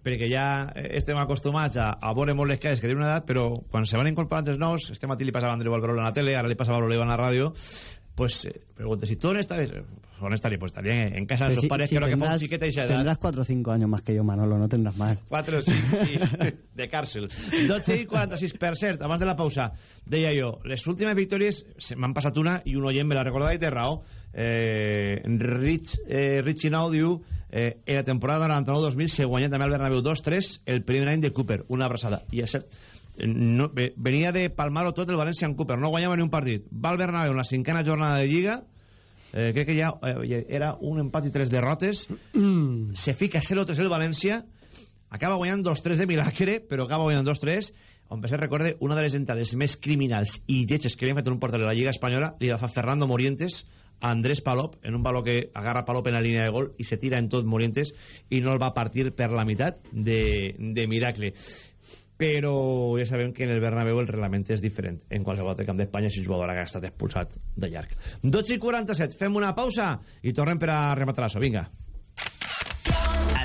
Speaker 1: perquè ja eh, estem acostumats a, a veure molt les cases que tenen una edat, però quan se van incorporant els nous, este matí li passava a Andreu Alberol a la tele, ara li passava a l'Oliva a la ràdio, pues eh, pregunta, si tu on estaves? ¿On estaría? Pues estaría en, casa de sus
Speaker 7: si-
Speaker 1: padres,
Speaker 7: si
Speaker 1: creo que fue un chiquete y esa edad.
Speaker 7: Tendrás cuatro o cinco años más que yo, Manolo, no tendrás más.
Speaker 1: 4 sí, sí, de càrcel. 12 i 46. Per cert, abans de la pausa, deia jo, les últimes victòries se- m'han passat una i un oient me la recordava i té raó. Eh, Rich, eh, Richie Now diu eh, en la temporada 99-2000 se guanyà també al Bernabéu 2-3 el primer any de Cooper, una abraçada. I és cert, no, ve- venia de palmar-ho tot el València en Cooper, no guanyava ni un partit. Va al Bernabéu en la cinquena jornada de Lliga, eh, crec que ja eh, era un empat i tres derrotes, se fica 0-3 el València, acaba guanyant 2-3 de milagre, però acaba guanyant 2-3, on cert recorde una de les entrades més criminals i lletges que havien fet en un portal de la Lliga Espanyola, li la fa Fernando Morientes a Andrés Palop, en un baló que agarra Palop en la línia de gol i se tira en tot Morientes i no el va partir per la meitat de, de miracle però ja sabem que en el Bernabéu el reglament és diferent. En qualsevol altre camp d'Espanya si un jugador ha estat expulsat de llarg. 12 i 47, fem una pausa i tornem per a rematar això, vinga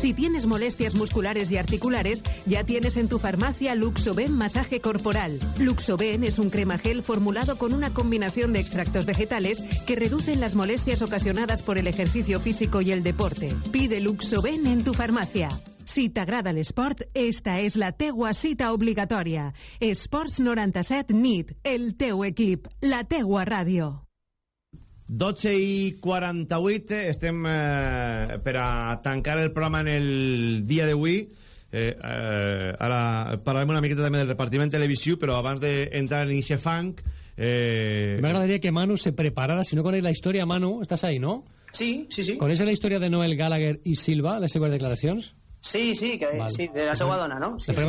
Speaker 4: Si tienes molestias musculares y articulares, ya tienes en tu farmacia Luxoben Masaje Corporal. Luxoben es un crema gel formulado con una combinación de extractos vegetales que reducen las molestias ocasionadas por el ejercicio físico y el deporte. Pide Luxoben en tu farmacia. Si t'agrada l'esport, esta és la teua cita obligatòria. Esports 97 NIT, el teu equip, la teua ràdio.
Speaker 1: 12 i 48 estem eh, per a tancar el programa en el dia d'avui eh, eh, ara parlarem una miqueta també del repartiment televisiu però abans d'entrar en ixe fang eh,
Speaker 5: M'agradaria que Manu se preparara, si no coneix la història, Manu, estàs ahí, no?
Speaker 8: Sí, sí, sí.
Speaker 5: Coneixes la història de Noel Gallagher i Silva, les seves declaracions?
Speaker 8: Sí, sí, que,
Speaker 5: Val.
Speaker 8: sí, de la seva dona, no? Sí.
Speaker 5: Després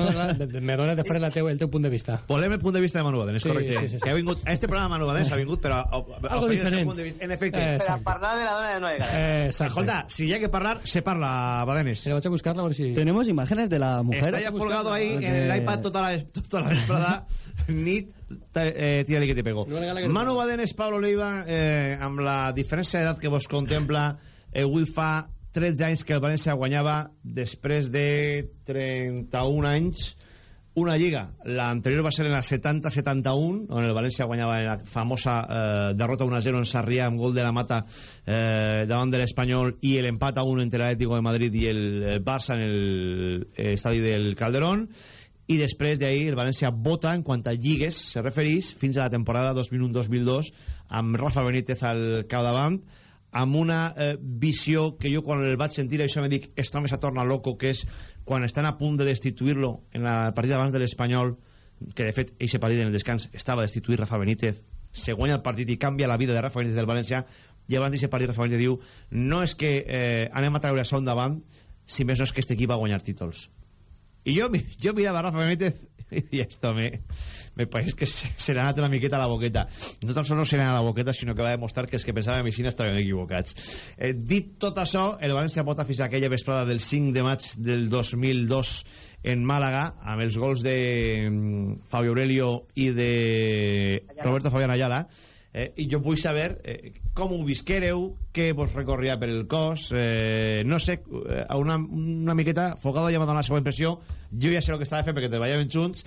Speaker 5: me dones- després la teu, el teu punt de vista.
Speaker 1: Volem el punt de vista de Manu Baden, és
Speaker 5: Sí,
Speaker 1: correcte.
Speaker 5: sí, sí, sí.
Speaker 1: Que ha vingut, a este programa Manu Baden s'ha vingut per a, a, a
Speaker 5: Algo diferent.
Speaker 1: punt de vista. En efecte.
Speaker 5: Eh,
Speaker 8: Per a parlar de la dona de Noel Gallagher.
Speaker 5: Eh.
Speaker 1: Escolta, si hi ha que parlar, se parla, Badenes.
Speaker 5: Le vaig a buscar-la a veure si...
Speaker 7: Tenemos imágenes de la mujer.
Speaker 1: Està ja folgado ahí en
Speaker 7: De-
Speaker 1: el iPad tota la, tota la vesprada. Nit, eh, tira-li que te pego. Manu Badenes, Pablo Leiva, eh, amb la diferència d'edat que vos contempla, eh, avui fa 13 anys que el València guanyava després de 31 anys una lliga. L'anterior va ser en la 70-71, on el València guanyava en la famosa eh, derrota 1-0 en Sarrià amb gol de la Mata eh, davant de l'Espanyol i l'empat a 1 entre l'Atlético de Madrid i el Barça en el eh, estadi del Calderón i després d'ahir el València vota en quant a lligues se referís fins a la temporada 2001-2002 amb Rafa Benítez al capdavant amb una eh, visió que jo quan el vaig sentir això me dic, esto me se torna loco que és quan estan a punt de destituir-lo en la partida abans de l'Espanyol que de fet, eixe partit en el descans estava destituir Rafa Benítez se guanya el partit i canvia la vida de Rafa Benítez del València i abans d'aquest partit Rafa Benítez diu no és que eh, anem a treure això endavant si més no és que este equip va guanyar títols i jo, jo mirava Rafa Benítez i esto me, me pareix que se, se l'ha anat una miqueta a la boqueta. No tan sols no se anat a la boqueta sinó que va demostrar que els que pensàvem així estaven equivocats. Eh, dit tot això el València vota fins a aquella vesprada del 5 de maig del 2002 en Màlaga amb els gols de mm, Fabio Aurelio i de Roberto Fabián Ayala. Eh, i jo vull saber eh, com ho visquereu, què vos recorria per el cos, eh, no sé, eh, una, una miqueta, Focado ja m'ha donat la seva impressió, jo ja sé el que estava fent perquè treballaven junts,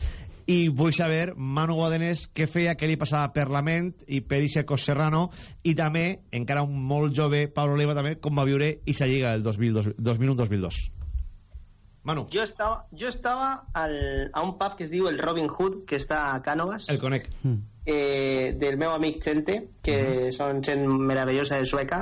Speaker 1: i vull saber, Manu Guadenés, què feia, què li passava per la ment i per Ixe Cos Serrano, i també, encara un molt jove, Pablo Leiva també, com va viure i sa lliga el 2001-2002. Manu.
Speaker 8: Jo estava, jo estava al, a un pub que es diu el Robin Hood, que està a Cànovas.
Speaker 1: El conec.
Speaker 8: Mm eh, del meu amic Chente, que són gent meravellosa de Sueca,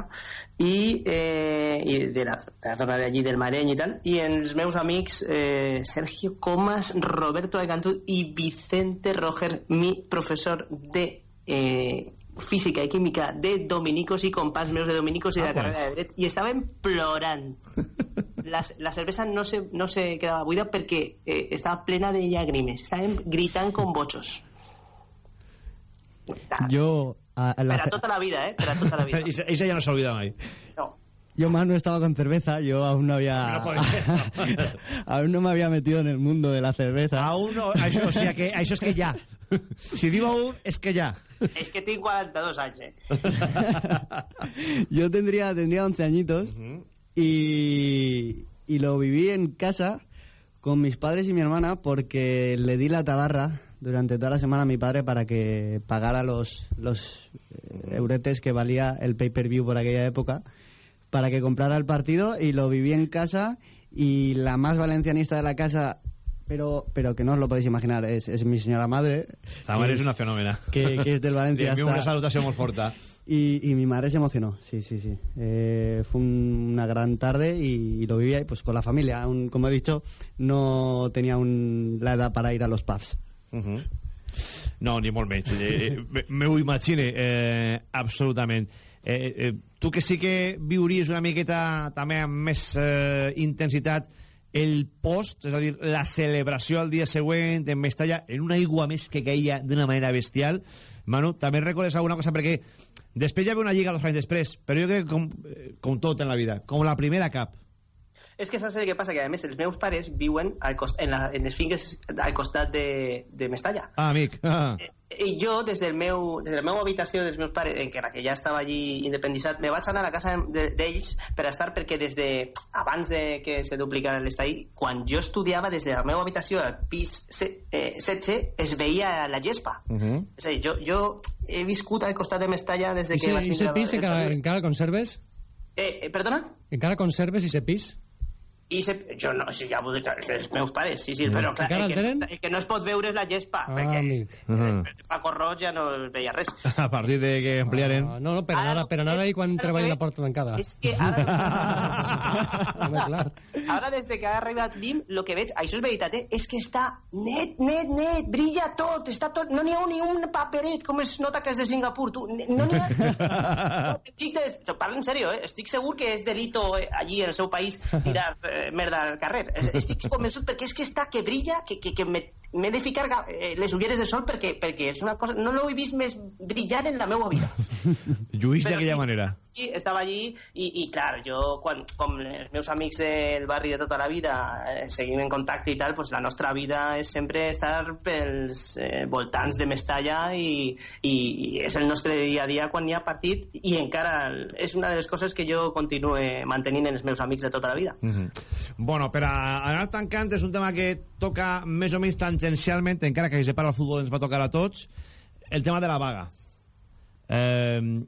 Speaker 8: i, eh, i de, la, de la zona d'allí del Mareny i tal, i els meus amics eh, Sergio Comas, Roberto Alcantú i Vicente Roger, mi professor de eh, física i química de dominicos i companys meus de dominicos i de la carrera de dret, i estaven plorant. La, la cervesa no se, no se quedava buida perquè eh, estava plena de llàgrimes, estaven gritant com bochos.
Speaker 7: Yo... A,
Speaker 8: a la... Para toda la vida, ¿eh? Para toda la vida.
Speaker 1: Esa ya no se olvida más.
Speaker 8: No.
Speaker 7: Yo más no estaba con cerveza, yo aún no había... No aún no me había metido en el mundo de la cerveza.
Speaker 1: Aún no, això, o sea que, ya. Si digo aún, es que ya.
Speaker 8: Es que tengo 42 años, ¿eh?
Speaker 7: yo tendría, tendría 11 añitos uh -huh. y, y lo viví en casa con mis padres y mi hermana porque le di la tabarra durante toda la semana a mi padre para que pagara los, los eh, euretes que valía el pay-per-view por aquella época, para que comprara el partido y lo viví en casa y la más valencianista de la casa pero pero que no os lo podéis imaginar es, es mi señora madre
Speaker 1: la madre es, es, una fenómena.
Speaker 7: que, que es del Valencia
Speaker 1: hasta... una salutación muy fuerte
Speaker 7: y, y, mi madre se emocionó sí, sí, sí. Eh, fue un, una gran tarde y, y, lo vivía pues con la familia. Un, como he dicho no tenía un, la edad para ir a los pubs
Speaker 1: Uh -huh. No, ni molt menys. Eh, eh, me ho imagine, eh, absolutament. Eh, eh, tu que sí que viuries una miqueta també amb més eh, intensitat el post, és a dir, la celebració al dia següent en Mestalla, en una aigua més que caia d'una manera bestial. Manu, també recordes alguna cosa? Perquè després ja ve una lliga dos anys després, però jo crec que com, eh, com tot en la vida, com la primera cap,
Speaker 8: és que saps què passa? Que a més els meus pares viuen al cost, en, la, en les finques al costat de, de Mestalla.
Speaker 1: Ah, amic. Ah.
Speaker 8: I, I jo, des del meu, des de la meva habitació dels meus pares, en què, en que ja estava allí independitzat, me vaig anar a la casa d'ells per estar, perquè des de, abans de que se duplicara l'estadi, quan jo estudiava des de la meva habitació al pis eh, 16, es veia la gespa. Uh -huh. És a dir, jo, jo he viscut al costat de Mestalla des de que
Speaker 5: I
Speaker 8: vaig
Speaker 5: vindre... I pis encara, encara conserves?
Speaker 8: Eh, eh, perdona?
Speaker 5: Encara conserves i se pis?
Speaker 8: I se, jo no, si ja vull dir que els meus pares, sí, sí, mm. però clar, el que, el que no es pot veure és la gespa, ah, perquè amic. Uh -huh. Paco Roig ja no veia res.
Speaker 1: A partir de que ampliaren...
Speaker 5: Ah, no, no, per anar, per anar ahí quan treballi la porta tancada.
Speaker 8: És que ara... Home, clar. Ara, des de que ha arribat l'IM, el que veig, això és veritat, eh? és que està net, net, net, brilla tot, està tot, no n'hi ha ni un paperet, com es nota que és de Singapur, tu, no n'hi ha... no, parlo en sèrio, eh? estic segur que és delito eh, allí en el seu país tirar eh, merda al carrer. Estic convençut perquè és que està que brilla, que, que, que m'he de ficar eh, les ulleres de sol perquè, perquè és una cosa... No l'he vist més brillant en la meva vida.
Speaker 1: Lluís d'aquella sí, manera.
Speaker 8: Allí, estava allí i, i clar, jo, quan, com els meus amics del barri de tota la vida eh, seguim en contacte i tal, pues la nostra vida és sempre estar pels eh, voltants de Mestalla i, i, és el nostre dia a dia quan hi ha partit i encara és una de les coses que jo continue mantenint en els meus amics de tota la vida.
Speaker 1: Mm -hmm. Bueno, per a anar tancant és un tema que toca més o menys tangencialment, encara que si se parla el futbol ens va tocar a tots, el tema de la vaga. Eh,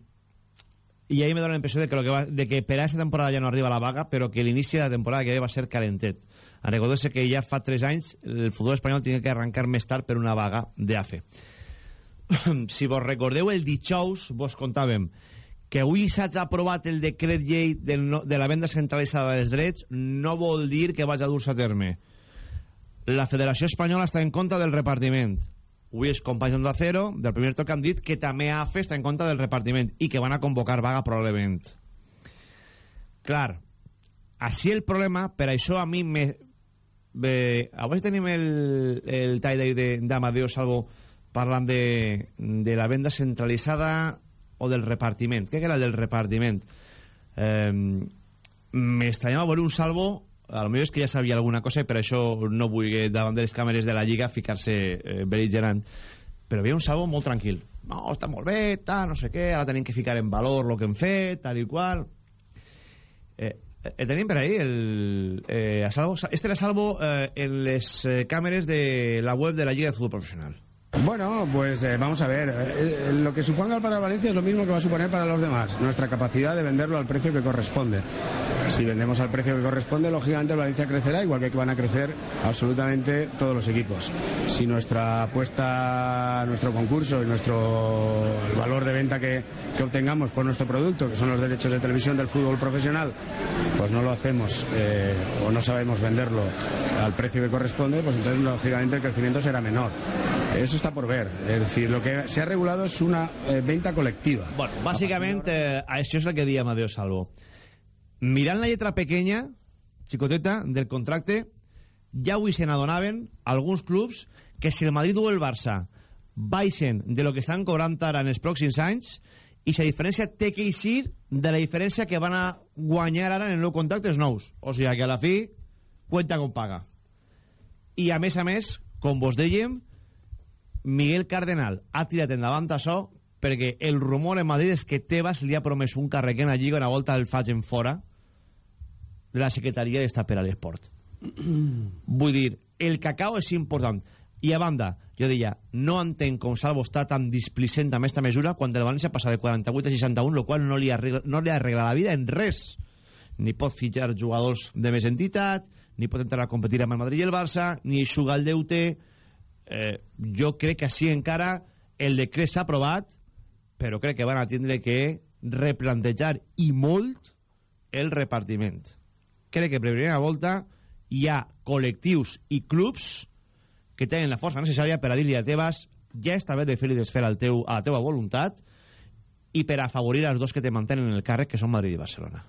Speaker 1: i ahí me dona la de que, lo que va, de que per a aquesta temporada ja no arriba la vaga, però que l'inici de la temporada que ve va ser calentet. Recordeu-se que ja fa 3 anys el futbol espanyol tenia que arrencar més tard per una vaga d'AFE. si vos recordeu el dijous, vos contàvem que avui s'ha aprovat el decret llei del no, de la venda centralitzada dels drets no vol dir que vagi a dur-se a terme. La Federació Espanyola està en contra del repartiment avui els companys d'Onda Cero del primer toc han dit que també AFE està en compte del repartiment i que van a convocar vaga probablement. Clar així el problema, per això a mi me, bé, avui tenim el, el tie-day d'Amadeo Salvo parlant de, de la venda centralitzada o del repartiment. Què era del repartiment? Eh, m'estranyava veure un Salvo a lo millor és que ja sabia alguna cosa i per això no vull davant de les de la Lliga ficar-se eh, beligerant però un Salvo molt tranquil. No, està molt bé, tal, no sé què ara tenim que ficar en valor el que hem fet tal i qual. Eh, eh, tenim per ahí el, eh, a Salvo, este era Salvo eh, en les eh, càmeres de la web de la Lliga de Fútbol Profesional
Speaker 16: Bueno, pues eh, vamos a ver. Eh, lo que suponga para Valencia es lo mismo que va a suponer para los demás. Nuestra capacidad de venderlo al precio que corresponde. Si vendemos al precio que corresponde, lógicamente Valencia crecerá, igual que van a crecer absolutamente todos los equipos. Si nuestra apuesta, nuestro concurso y nuestro valor de venta que, que obtengamos por nuestro producto, que son los derechos de televisión del fútbol profesional, pues no lo hacemos eh, o no sabemos venderlo al precio que corresponde, pues entonces lógicamente el crecimiento será menor. Eso está por ver. Es decir, lo que se ha regulado es una eh, venta colectiva.
Speaker 1: Bueno, bàsicament, eh, això és el que diem Adéu Salvo. Mirant la lletra pequeña, xicoteta, del contracte, ja avui se n'adonaven alguns clubs que si el Madrid o el Barça baixen de lo que estan cobrant ara en els pròxims anys i la diferència té que eixir de la diferència que van a guanyar ara en el nou contractes nous. O sigui que a la fi, cuenta com paga. I a més a més, com vos dèiem, Miguel Cardenal ha tirat endavant això perquè el rumor en Madrid és que Tebas li ha promès un càrrec en la Lliga una volta el facin fora de la secretaria d'Estat per a l'esport. Vull dir, el cacao és important. I a banda, jo deia, no entenc com Salvo està tan displicent amb aquesta mesura quan el València passa de 48 a 61, el qual no li, arregla, no li arregla la vida en res. Ni pot fitxar jugadors de més entitat, ni pot entrar a competir amb el Madrid i el Barça, ni jugar el deute... Eh, jo crec que així encara el decret s'ha aprovat, però crec que van a tindre que replantejar i molt el repartiment. Crec que per primera volta hi ha col·lectius i clubs que tenen la força necessària per a dir-li a Tebas ja està bé de fer-li desfer al teu, a la teva voluntat i per afavorir els dos que te mantenen en el càrrec, que són Madrid i Barcelona.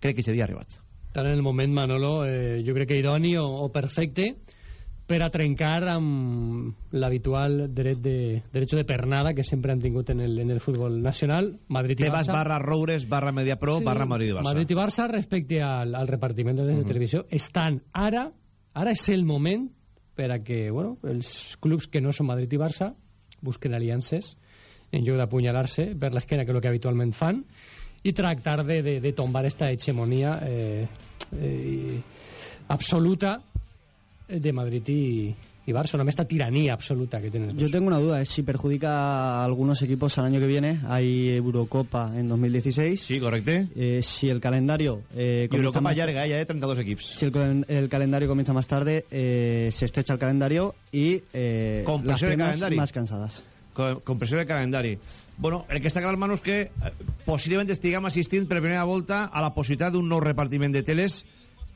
Speaker 1: Crec que aquest dia ha arribat.
Speaker 5: Tant en el moment, Manolo, eh, jo crec que idoni o, o perfecte per a trencar amb l'habitual dret de, derecho de pernada que sempre han tingut en el, en el futbol nacional Madrid i
Speaker 1: Tebas
Speaker 5: Barça.
Speaker 1: barra Roures barra Mediapro
Speaker 5: Sí,
Speaker 1: barra Madrid i Barça.
Speaker 5: Madrid i Barça respecte al, al repartiment de drets de televisió estan ara, ara és el moment per a que bueno, els clubs que no són Madrid i Barça busquen aliances en lloc d'apunyalar-se per l'esquena que és el que habitualment fan i tractar de, de, de tombar esta hegemonia eh, eh, absoluta de Madrid y, y Barça, esta tiranía absoluta que tienen.
Speaker 7: Yo tengo una duda, es si perjudica a algunos equipos al año que viene. Hay Eurocopa en 2016.
Speaker 1: Sí, correcto.
Speaker 7: Eh, si el calendario... Eh,
Speaker 1: Eurocopa
Speaker 7: más-
Speaker 1: llarga, ya de 32 equips.
Speaker 7: Si el, el calendario comienza más tarde, eh, se estrecha el calendario y eh,
Speaker 1: Con
Speaker 7: las
Speaker 1: de
Speaker 7: penas más cansadas.
Speaker 1: pressió de calendari. Bueno, el que està clar, Manu, és que eh, possiblement estiguem assistint per primera volta a la possibilitat d'un nou repartiment de teles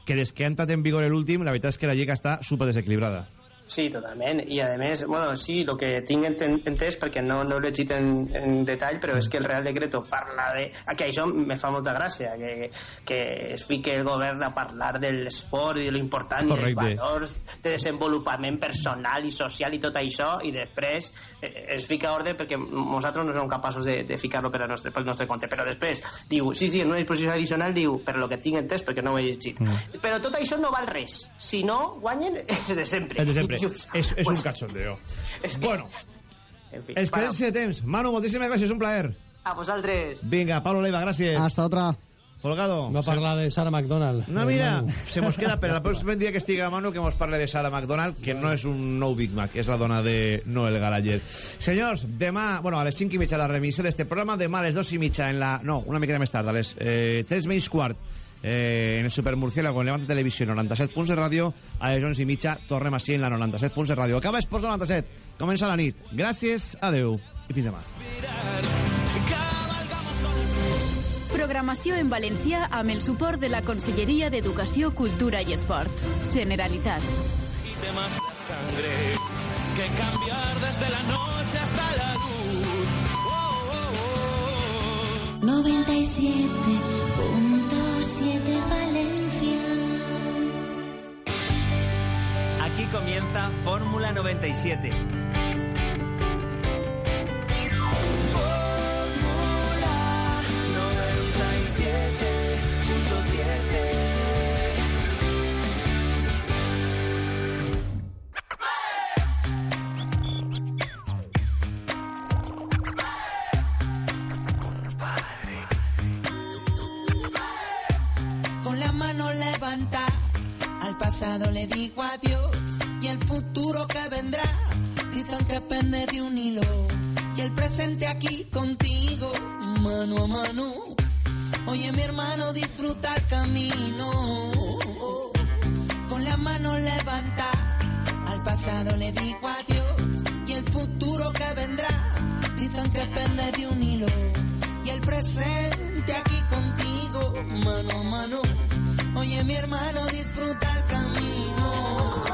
Speaker 1: que des que ha entrat en vigor l'últim, la veritat és que la lliga està super desequilibrada.
Speaker 8: Sí, totalment. I a més, bueno, sí, el que tinc entès, perquè no, no ho he llegit en, en detall, però és que el Real Decreto parla de... Que això me fa molta gràcia, que, que es fique el govern a parlar de l'esport i de lo important i dels valors de desenvolupament personal i social i tot això, i després es fica ordre perquè nosaltres no som capaços de, de ficar-lo per al nostre, pel nostre compte. Però després diu, sí, sí, en una disposició addicional diu, però el que tinc entès perquè no ho he llegit. Mm. però tot això no val res. Si no guanyen és de sempre.
Speaker 1: És de sempre, dius, és, és pues, un cachondeo. Es que, bueno, en fi, es que de temps. Manu, moltíssimes gràcies, un plaer.
Speaker 8: A vosaltres.
Speaker 1: Vinga, Pablo Leiva, gràcies.
Speaker 7: Hasta otra
Speaker 1: Folgado.
Speaker 5: Va parlar de Sara McDonald.
Speaker 1: No, mira, se mos queda per la pròxima dia que estiga a Manu que mos parle de Sara McDonald, que no és un nou Big Mac, és la dona de Noel Gallagher. Senyors, demà, bueno, a les 5 i mitja la remissió d'este programa, demà a les 2 i mitja en la... No, una mica més tard, a les eh, 3 menys quart, eh, en el Supermurciélago, en Levante Televisió, 97 punts de ràdio, a les 11 i mitja tornem així en la 97 punts de ràdio. Acaba Esports 97, comença la nit. Gràcies, adeu i fins demà.
Speaker 15: Programació en valencià amb el suport de la Conselleria d'Educació, Cultura i Esport. Generalitat.
Speaker 17: Y temas de sangre que cambiar desde la noche hasta la luz. Oh, oh, oh.
Speaker 18: 97.7 Valencia.
Speaker 19: Aquí comienza Fórmula 97
Speaker 18: le digo adiós y el futuro que vendrá, dicen que pende de un hilo y el presente aquí contigo, mano a mano. Oye mi hermano, disfruta el camino. Con la mano levanta, al pasado le digo adiós y el futuro que vendrá, dicen que pende de un hilo y el presente aquí contigo, mano a mano. Oye mi hermano, disfruta el camino.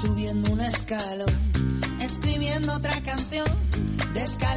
Speaker 18: Subiendo un escalón, escribiendo otra canción.